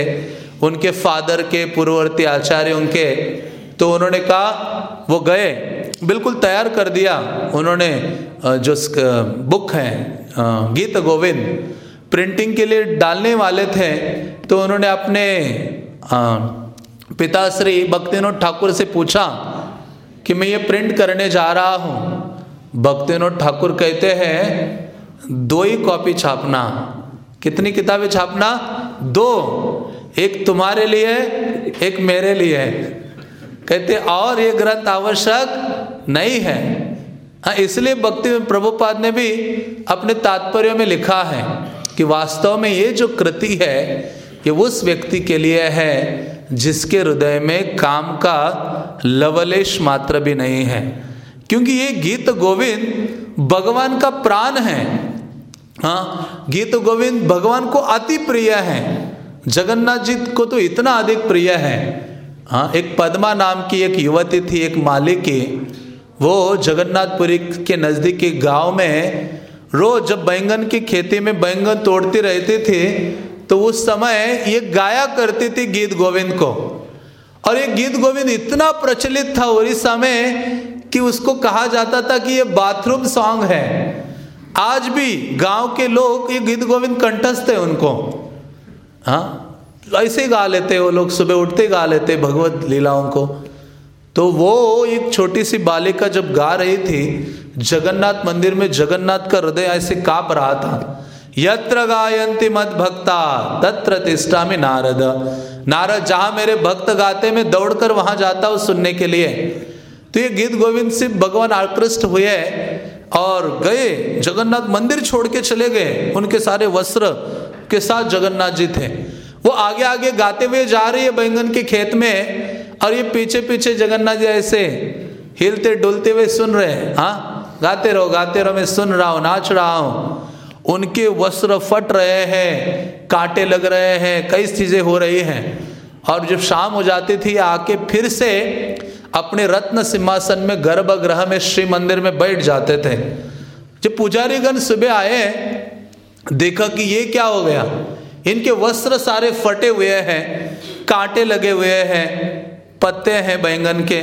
उनके फादर के पूर्ववर्ती आचार्य उनके तो उन्होंने कहा, वो गए बिल्कुल तैयार कर दिया। उन्होंने जो बुक है गीत गोविंद, प्रिंटिंग के लिए डालने वाले थे। तो उन्होंने अपने पिताश्री भक्तिनोद ठाकुर से पूछा कि मैं ये प्रिंट करने जा रहा हूँ। भक्तिनोद ठाकुर कहते हैं, दो ही कॉपी छापना। कितनी किताबें छापना? दो। एक तुम्हारे लिए एक मेरे लिए कहते, और ये ग्रंथ आवश्यक नहीं है। हाँ इसलिए भक्ति में प्रभुपाद ने भी अपने तात्पर्य में लिखा है कि वास्तव में ये जो कृति है, ये उस व्यक्ति के लिए है जिसके हृदय में काम का लवलेश मात्र भी नहीं है। क्योंकि ये गीत गोविंद भगवान का प्राण है। हाँ गीत गोविंद भगवान को अति प्रिय है। जगन्नाथ जी को तो इतना अधिक प्रिय है हाँ एक पद्मा नाम की एक युवती थी, एक मालिक। की वो जगन्नाथपुरी के नज़दीक के गाँव में रोज जब बैंगन की खेती में बैंगन तोड़ती रहती थी तो उस समय ये गाया करती थी गीत गोविंद को। और ये गीत गोविंद इतना प्रचलित था उड़ीसा में कि उसको कहा जाता था कि ये बाथरूम सॉन्ग है। आज भी गाँव के लोग ये गीत गोविंद कंठस्थ है उनको। हाँ ऐसे गा लेते वो लोग सुबह उठते गा लेते भगवत लीलाओं को। तो वो एक छोटी सी बालिका जब गा रही थी, जगन्नाथ मंदिर में जगन्नाथ का हृदय ऐसे काँप रहा था। यत्र गायंती मत भक्ता तत्र तिष्ठा में नारद। नारद, जहाँ मेरे भक्त गाते में दौड़कर वहाँ जाता हूँ सुनने के लिए। तो ये गीत गोविंद से भगवान आकृष्ट हुए और गए, जगन्नाथ मंदिर छोड़ के चले गए। उनके सारे वस्त्र के साथ जगन्नाथ जी थे। वो आगे आगे गाते हुए जा रही है बैंगन के खेत में और ये पीछे पीछे जगन्नाथ जी ऐसे हिलते डुलते हुए सुन रहे हैं। हाँ गाते रहो गाते रहो, मैं सुन रहा हूँ, नाच रहा हूँ। उनके वस्त्र फट रहे हैं, कांटे लग रहे हैं, कई चीज़ें हो रही हैं। और जब शाम हो जाती थी, आके फिर से अपने रत्न सिंहासन में, गर्भगृह में, श्री मंदिर में बैठ जाते थे। जब पुजारीगण सुबह आए, देखा कि ये क्या हो गया? इनके वस्त्र सारे फटे हुए हैं, कांटे लगे हुए हैं, पत्ते हैं बैंगन के।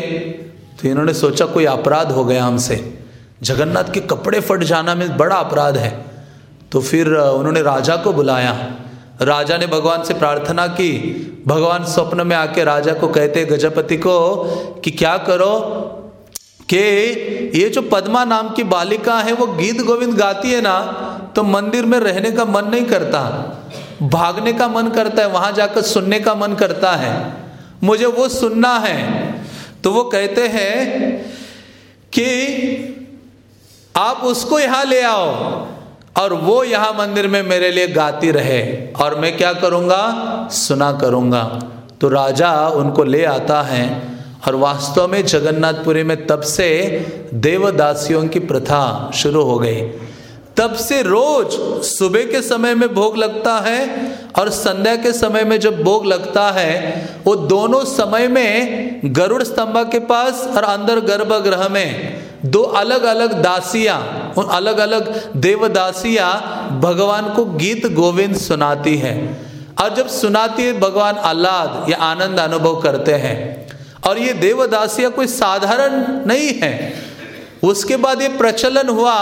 तो इन्होंने सोचा कोई अपराध हो गया हमसे। जगन्नाथ के कपड़े फट जाना में बड़ा अपराध है। तो फिर उन्होंने राजा को बुलाया। राजा ने भगवान से प्रार्थना की। भगवान स्वप्न में आके राजा को कहते, गजपति को, कि क्या करो कि ये जो पद्मा नाम की बालिका है, वो गीत गोविंद गाती है ना तो मंदिर में रहने का मन नहीं करता। भागने का मन करता है, वहाँ जाकर सुनने का मन करता है। मुझे वो सुनना है। तो वो कहते हैं कि आप उसको यहाँ ले आओ और वो यहाँ मंदिर में मेरे लिए गाती रहे। और मैं क्या करूँगा? सुना करूँगा। तो राजा उनको ले आता है और वास्तव में जगन्नाथपुरी में तब से देवदासियों की प्रथा शुरू हो गई। तब से रोज सुबह के समय में भोग लगता है और संध्या के समय में जब भोग लगता है, वो दोनों समय में गरुड़ स्तंभा के पास और अंदर गर्भगृह में दो अलग अलग दासियाँ, उन अलग अलग देवदासियाँ भगवान को गीत गोविंद सुनाती है। और जब सुनाती है, भगवान आह्लाद या आनंद अनुभव करते हैं। और ये देवदासियाँ कोई साधारण नहीं है। उसके बाद ये प्रचलन हुआ,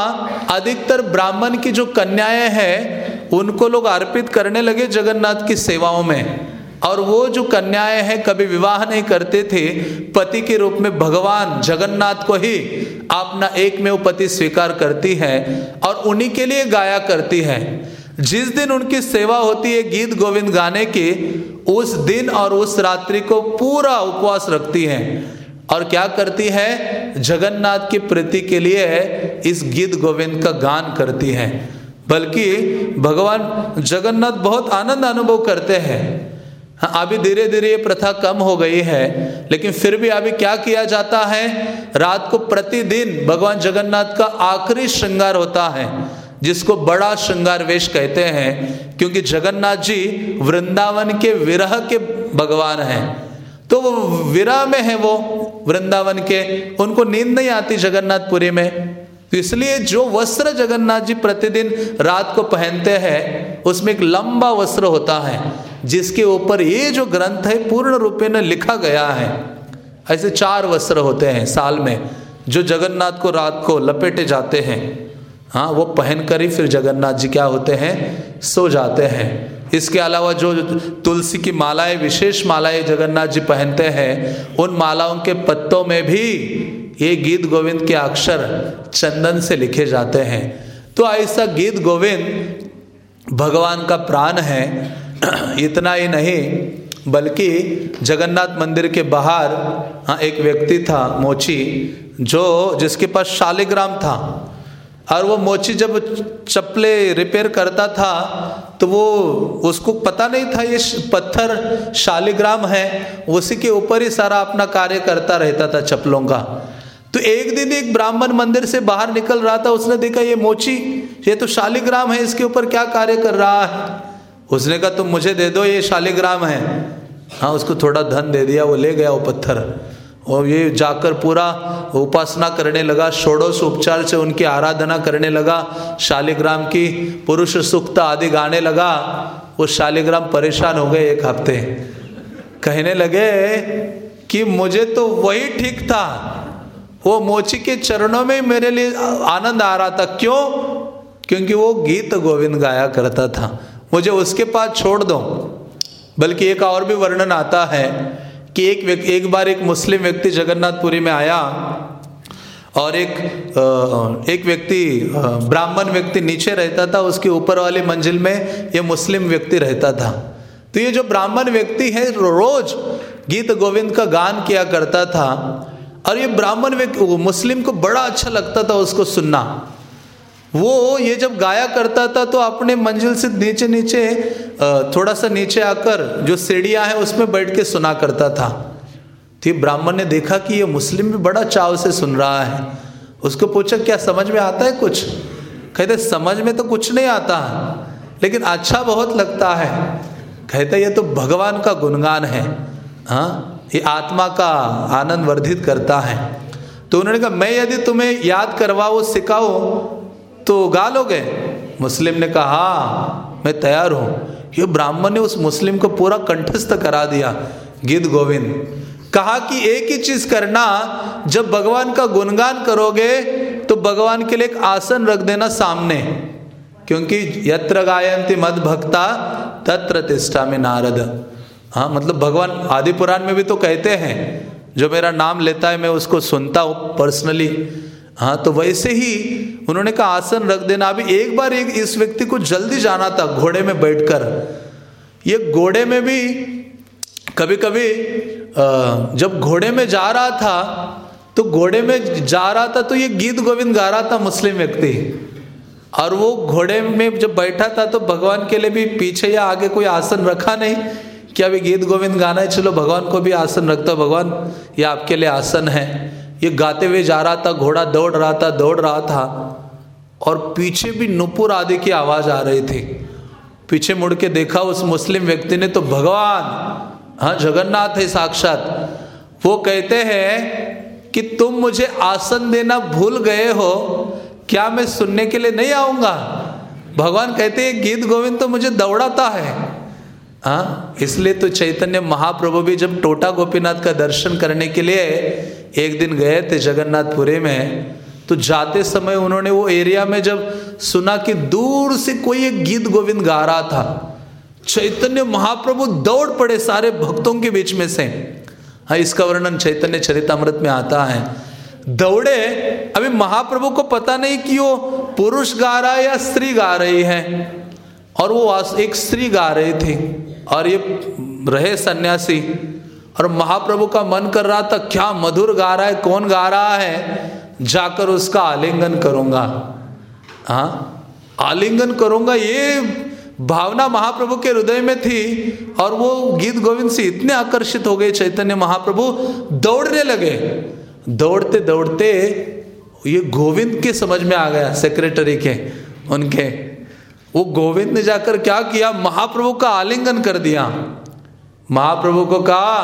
अधिकतर ब्राह्मण की जो कन्याएँ हैं, उनको लोग अर्पित करने लगे जगन्नाथ की सेवाओं में। और वो जो कन्याएँ हैं, कभी विवाह नहीं करते थे, पति के रूप में भगवान जगन्नाथ को ही अपना एक में पति स्वीकार करती है और उन्हीं के लिए गाया करती है। जिस दिन उनकी सेवा होती है गीत गोविंद गाने की, उस दिन और उस रात्रि को पूरा उपवास रखती हैं। और क्या करती है? जगन्नाथ की प्रीति के लिए इस गीत गोविंद का गान करती है। बल्कि भगवान जगन्नाथ बहुत आनंद अनुभव करते हैं। हाँ अभी धीरे धीरे ये प्रथा कम हो गई है, लेकिन फिर भी अभी क्या किया जाता है? रात को प्रतिदिन भगवान जगन्नाथ का आखिरी श्रृंगार होता है, जिसको बड़ा श्रृंगार वेश कहते हैं, क्योंकि जगन्नाथ जी वृंदावन के विरह के भगवान हैं। तो वो विरह में है वो। वृंदावन के, उनको नींद नहीं आती जगन्नाथपुरी में। तो इसलिए जो वस्त्र जगन्नाथ जी प्रतिदिन रात को पहनते हैं, उसमें एक लंबा वस्त्र होता है, जिसके ऊपर ये जो ग्रंथ है, पूर्ण रूपे में लिखा गया है। ऐसे चार वस्त्र होते हैं साल में, जो जगन्नाथ को रात को लपेटे जाते हैं। हाँ वो पहन कर ही फिर जगन्नाथ जी क्या होते हैं? सो जाते हैं। इसके अलावा जो तुलसी की मालाएँ, विशेष मालाएँ जगन्नाथ जी पहनते हैं, उन मालाओं के पत्तों में भी ये गीत गोविंद के अक्षर चंदन से लिखे जाते हैं। तो ऐसा गीत गोविंद भगवान का प्राण है, इतना ही नहीं, बल्कि जगन्नाथ मंदिर के बाहर हाँ एक व्यक्ति था, मोची, जो, जिसके पास शालिग्राम था। और वो मोची जब चप्पले रिपेयर करता था तो वो उसको पता नहीं था ये पत्थर शालिग्राम है, उसी के ऊपर ही सारा अपना कार्य करता रहता था चप्पलों का। तो एक दिन एक ब्राह्मण मंदिर से बाहर निकल रहा था, उसने देखा ये मोची, ये तो शालिग्राम है, इसके ऊपर क्या कार्य कर रहा है? उसने कहा, तुम मुझे दे दो, ये शालिग्राम है। हाँ उसको थोड़ा धन दे दिया, वो ले गया वो पत्थर। और ये जाकर पूरा उपासना करने लगा, षोड़श उपचार से उनकी आराधना करने लगा, शालिग्राम की पुरुष सुक्त आदि गाने लगा, वो शालिग्राम परेशान हो गए एक हफ़्ते। कहने लगे कि मुझे तो वही ठीक था। वो मोची के चरणों में मेरे लिए आनंद आ रहा था। क्यों? क्योंकि वो गीत गोविंद गाया करता था। मुझे उसके पास छोड़ दो, बल्कि एक और भी वर्णन आता है। कि एक व्यक्ति एक बार एक मुस्लिम व्यक्ति जगन्नाथपुरी में आया और एक एक व्यक्ति ब्राह्मण व्यक्ति नीचे रहता था, उसके ऊपर वाली मंजिल में ये मुस्लिम व्यक्ति रहता था। तो ये जो ब्राह्मण व्यक्ति है रोज गीत गोविंद का गान किया करता था और ये ब्राह्मण व्यक्ति, मुस्लिम को बड़ा अच्छा लगता था उसको सुनना। वो ये जब गाया करता था तो अपने मंजिल से नीचे नीचे थोड़ा सा नीचे आकर जो सीढ़ियाँ हैं उसमें बैठ के सुना करता था। तो ये ब्राह्मण ने देखा कि ये मुस्लिम भी बड़ा चाव से सुन रहा है। उसको पूछा, क्या समझ में आता है कुछ? कहते, समझ में तो कुछ नहीं आता, लेकिन अच्छा बहुत लगता है। कहते, ये तो भगवान का गुणगान है। हाँ ये आत्मा का आनंद वर्धित करता है। तो उन्होंने कहा, मैं यदि तुम्हें याद करवाओ सिखाओ तो गा लोगे? मुस्लिम ने कहा हाँ मैं तैयार हूँ। ये ब्राह्मण ने उस मुस्लिम को पूरा कंठस्थ करा दिया गीत गोविंद। कहा कि एक ही चीज़ करना, जब भगवान का गुणगान करोगे तो भगवान के लिए एक आसन रख देना सामने। क्योंकि यत्र गायंती मद भक्ता तत्र तिष्ठा में नारद। हाँ मतलब भगवान आदि पुराण में भी तो कहते हैं, जो मेरा नाम लेता है, मैं उसको सुनता हूँ पर्सनली हाँ तो वैसे ही उन्होंने कहा, आसन रख देना। अभी एक बार एक इस व्यक्ति को जल्दी जाना था, घोड़े में बैठकर। ये घोड़े में भी कभी कभी जब घोड़े में जा रहा था तो घोड़े में जा रहा था तो ये गीत गोविंद गा रहा था मुस्लिम व्यक्ति। और वो घोड़े में जब बैठा था तो भगवान के लिए भी पीछे या आगे कोई आसन रखा नहीं, कि अभी गीत गोविंद गाना है, चलो भगवान को भी आसन रखता भगवान, ये आपके लिए आसन है। ये गाते हुए जा रहा था, घोड़ा दौड़ रहा था, दौड़ रहा था, और पीछे भी नुपुर आदि की आवाज़ आ रही थी। पीछे मुड़ के देखा उस मुस्लिम व्यक्ति ने तो भगवान हाँ जगन्नाथ है साक्षात। वो कहते हैं कि तुम मुझे आसन देना भूल गए हो, क्या मैं सुनने के लिए नहीं आऊँगा? भगवान कहते हैं, गीत गोविंद तो मुझे दौड़ाता है। हाँ इसलिए तो चैतन्य महाप्रभु भी जब टोटा गोपीनाथ का दर्शन करने के लिए एक दिन गए थे जगन्नाथपुरी में तो जाते समय उन्होंने वो एरिया में जब सुना कि दूर से कोई एक गीत गोविंद गा रहा था, चैतन्य महाप्रभु दौड़ पड़े सारे भक्तों के बीच में से। हाँ इसका वर्णन चैतन्य चरितमृत में आता है। दौड़े, अभी महाप्रभु को पता नहीं कि वो पुरुष गा रहा है या स्त्री गा रही है। और वो एक स्त्री गा रही थी। और ये रहे सन्यासी और महाप्रभु का मन कर रहा था, क्या मधुर गा रहा है, कौन गा रहा है? जाकर उसका आलिंगन करूँगा। हाँ? आलिंगन करूँगा, ये भावना महाप्रभु के हृदय में थी और वो गीत गोविंद से इतने आकर्षित हो गए, चैतन्य महाप्रभु दौड़ने लगे। दौड़ते दौड़ते ये गोविंद के समझ में आ गया सेक्रेटरी के, उनके। वो गोविंद ने जाकर क्या किया? महाप्रभु का आलिंगन कर दिया। महाप्रभु को कहा,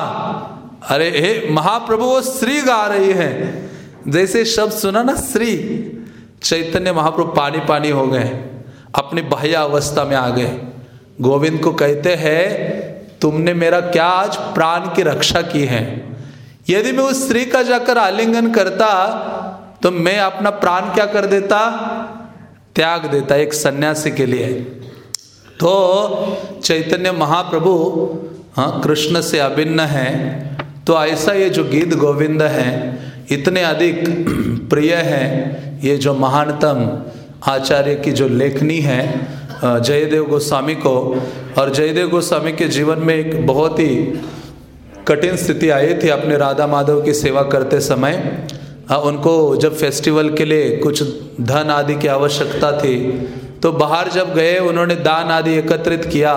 अरे, हे महाप्रभु, वो श्री गा रही है। जैसे शब्द सुना ना श्री, चैतन्य महाप्रभु पानी पानी हो गए, अपनी बाह्य अवस्था में आ गए। गोविंद को कहते हैं, तुमने मेरा क्या आज प्राण की रक्षा की है? यदि मैं उस स्त्री का जाकर आलिंगन करता तो मैं अपना प्राण क्या कर देता? त्याग देता एक सन्यासी के लिए। तो चैतन्य महाप्रभु हाँ कृष्ण से अभिन्न है तो ऐसा ये जो गीत गोविंद है, इतने अधिक प्रिय है, ये जो महानतम आचार्य की जो लेखनी है जयदेव गोस्वामी को, और जयदेव गोस्वामी के जीवन में एक बहुत ही कठिन स्थिति आई थी अपने राधा माधव की सेवा करते समय। उनको जब फेस्टिवल के लिए कुछ धन आदि की आवश्यकता थी तो बाहर जब गए उन्होंने दान आदि एकत्रित किया।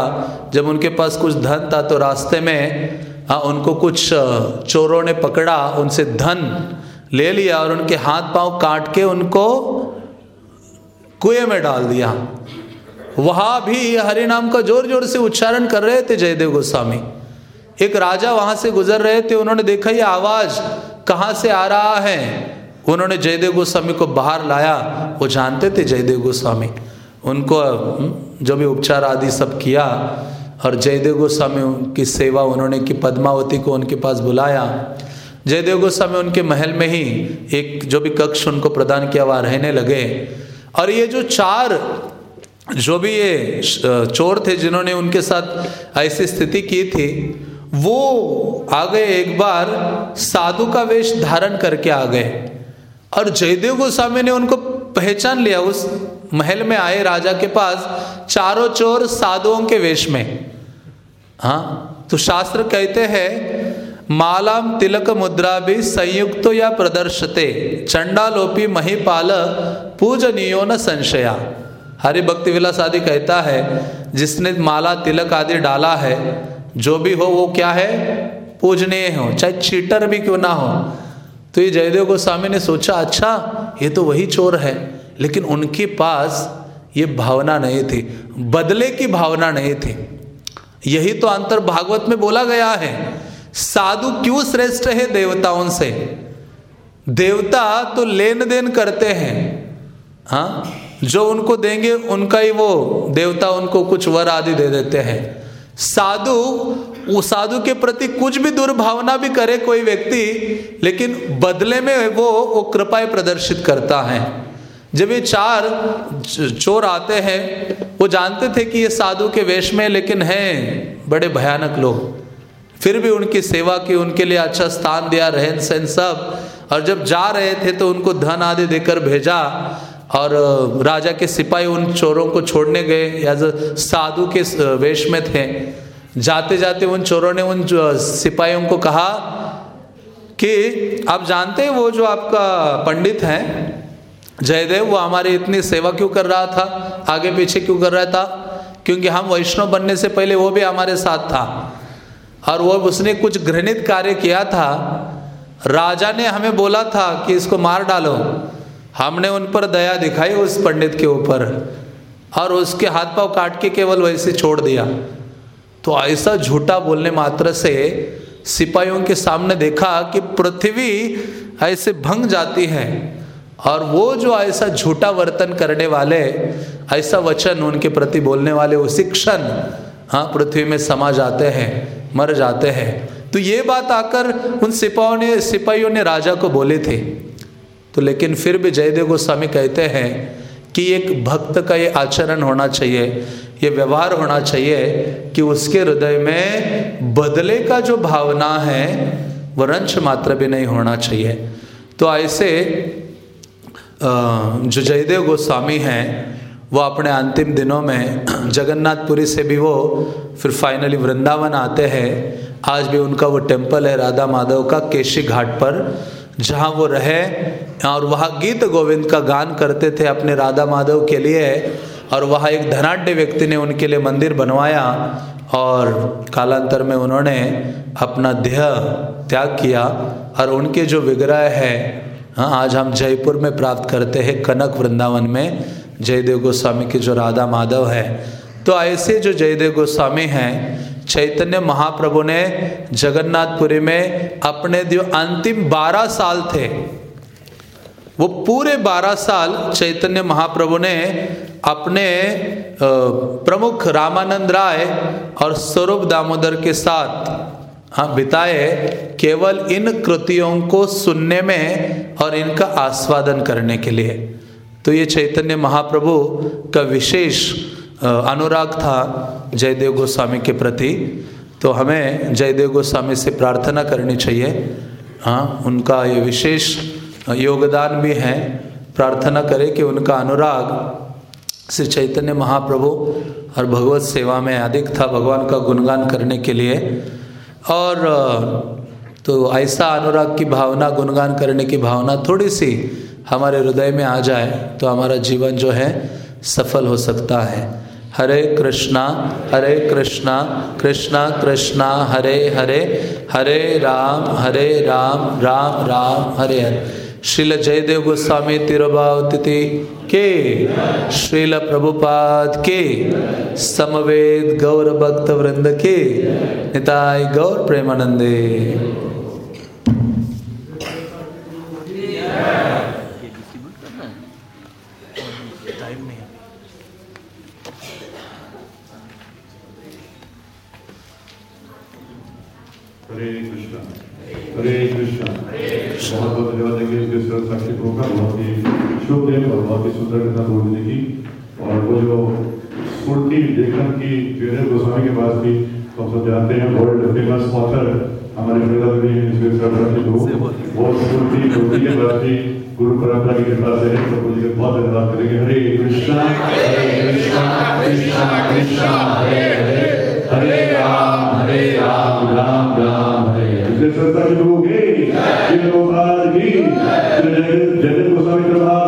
जब उनके पास कुछ धन था तो रास्ते में आ, उनको कुछ चोरों ने पकड़ा उनसे धन ले लिया और उनके हाथ पाँव काट के उनको कुएँ में डाल दिया। वहाँ भी हरि नाम का ज़ोर ज़ोर से उच्चारण कर रहे थे जयदेव गोस्वामी। एक राजा वहाँ से गुजर रहे थे उन्होंने देखा ये आवाज़ कहाँ से आ रहा है? उन्होंने जयदेव गोस्वामी को बाहर लाया। वो जानते थे जयदेव गोस्वामी। उनको, जो भी उपचार आदि सब किया, और जयदेव गोस्वामी की सेवा उन्होंने की, पद्मावती को उनके पास बुलाया। जयदेव गोस्वामी उनके महल में ही एक, जो भी कक्ष उनको प्रदान किया, वहाँ रहने लगे। और ये जो चार, जो भी ये चोर थे जिन्होंने उनके साथ ऐसी स्थिति की थी, वो आ गए एक बार, साधु का वेश धारण करके आ गए। और जयदेव गोस्वामी ने उनको पहचान लिया, उस महल में आए राजा के पास चारों चोर साधुओं के वेश में। हाँ तो शास्त्र कहते हैं, मालाम तिलक मुद्रा भी संयुक्त या प्रदर्शते, चंडालोपी महिपाल पूजनीयो न संशया। हरि भक्ति विलास आदि कहता है, जिसने माला तिलक आदि डाला है, जो भी हो वो क्या है? पूजनीय हो, चाहे चीटर भी क्यों ना हो। तो ये जयदेव गोस्वामी ने सोचा अच्छा ये तो वही चोर है। लेकिन उनके पास ये भावना नहीं थी, बदले की भावना नहीं थी। यही तो अंतर भागवत में बोला गया है, साधु क्यों श्रेष्ठ है देवताओं से? देवता तो लेन देन करते हैं हाँ? जो उनको देंगे, उनका ही वो देवता उनको कुछ वर आदि दे देते हैं। साधु, वो साधु के प्रति कुछ भी दुर्भावना भी करे कोई व्यक्ति, लेकिन बदले में वो वो कृपाएँ प्रदर्शित करता है। जब ये चार चोर आते हैं, वो जानते थे कि ये साधु के वेश में लेकिन हैं, बड़े भयानक लोग। फिर भी उनकी सेवा की, उनके लिए अच्छा स्थान दिया, रहन सहन सब। और जब जा रहे थे तो उनको धन आदि देकर भेजा। और राजा के सिपाही उन चोरों को छोड़ने गए। या साधु के वेश में थे। जाते जाते उन चोरों ने उन सिपाहियों को कहा कि, आप जानते हैं वो जो आपका पंडित है? जयदेव, वो हमारी इतनी सेवा क्यों कर रहा था? आगे पीछे क्यों कर रहा था? क्योंकि हम वैष्णव बनने से पहले वो भी हमारे साथ था। और वो उसने कुछ घृणित कार्य किया था। राजा ने हमें बोला था कि इसको मार डालो। हमने उन पर दया दिखाई उस पंडित के ऊपर। और उसके हाथ पाँव काट के केवल वैसे छोड़ दिया। तो ऐसा झूठा बोलने मात्र से सिपाहियों के सामने देखा कि पृथ्वी ऐसे भंग जाती है। और वो जो ऐसा झूठा वर्तन करने वाले, ऐसा वचन उनके प्रति बोलने वाले उसी क्षण हाँ पृथ्वी में समा जाते हैं, मर जाते हैं। तो ये बात आकर उन सिपाहियों ने सिपाहियों ने राजा को बोले थे। तो लेकिन फिर भी जयदेव गोस्वामी कहते हैं कि एक भक्त का ये आचरण होना चाहिए, ये व्यवहार होना चाहिए कि उसके हृदय में बदले का जो भावना है, वह रंश मात्र भी नहीं होना चाहिए। तो ऐसे जो जयदेव गोस्वामी हैं, वो अपने अंतिम दिनों में जगन्नाथपुरी से भी वो फिर फाइनली वृंदावन आते हैं। आज भी उनका वो टेंपल है राधा माधव का, केशी घाट पर, जहाँ वो रहे और वहाँ गीत गोविंद का गान करते थे अपने राधा माधव के लिए और वहाँ एक धनाढ़ व्यक्ति ने उनके लिए मंदिर बनवाया और कालांतर में उन्होंने अपना देह त्याग किया और उनके जो विग्रह है हाँ आज हम जयपुर में प्राप्त करते हैं कनक वृंदावन में, जयदेव गोस्वामी के जो राधा माधव है। तो ऐसे जो जयदेव गोस्वामी हैं, चैतन्य महाप्रभु ने जगन्नाथपुरी में अपने जो अंतिम बारह साल थे, वो पूरे बारह साल चैतन्य महाप्रभु ने अपने प्रमुख रामानंद राय और स्वरूप दामोदर के साथ हाँ बिताए केवल इन कृतियों को सुनने में और इनका आस्वादन करने के लिए। तो ये चैतन्य महाप्रभु का विशेष अनुराग था जयदेव गोस्वामी के प्रति। तो हमें जयदेव गोस्वामी से प्रार्थना करनी चाहिए। हाँ उनका ये विशेष योगदान भी है। प्रार्थना करें कि उनका अनुराग श्री चैतन्य महाप्रभु और भगवत सेवा में अधिक था, भगवान का गुणगान करने के लिए। और तो ऐसा अनुराग की भावना, गुणगान करने की भावना थोड़ी सी हमारे हृदय में आ जाए तो हमारा जीवन जो है सफल हो सकता है। हरे कृष्णा हरे कृष्णा कृष्णा कृष्णा, हरे हरे हरे राम हरे राम राम राम, हरे हरे। श्रील जयदेव गोस्वामी तिरुभाव तिथि के? श्रील प्रभुपाद के? समवेद गौर भक्त वृंद के? निताय गौर प्रेमानंदे। हरे कृष्णा। हरे कृष्णा बहुत बहुत धन्यवाद देंगे इसके सर साक्षी को का बहुत ही शुभ दिन और बहुत ही सुंदर कथा बोलने की, और वो जो स्फूर्ति लेखन की जयदेव गोस्वामी के पास भी तो हम सब जानते हैं वर्ल्ड फ़ेमस ऑथर हमारे भी हैं इसके सर साक्षी को बहुत स्फूर्ति मूर्ति के बाद भी गुरु परंपरा की कृपा से प्रभु जी का बहुत धन्यवाद करेंगे। हरे कृष्णा हरे कृष्णा कृष्णा कृष्णा, हरे हरे हरे राम हरे राम राम। की की। जय गोपाल की जय जय गोस्वामी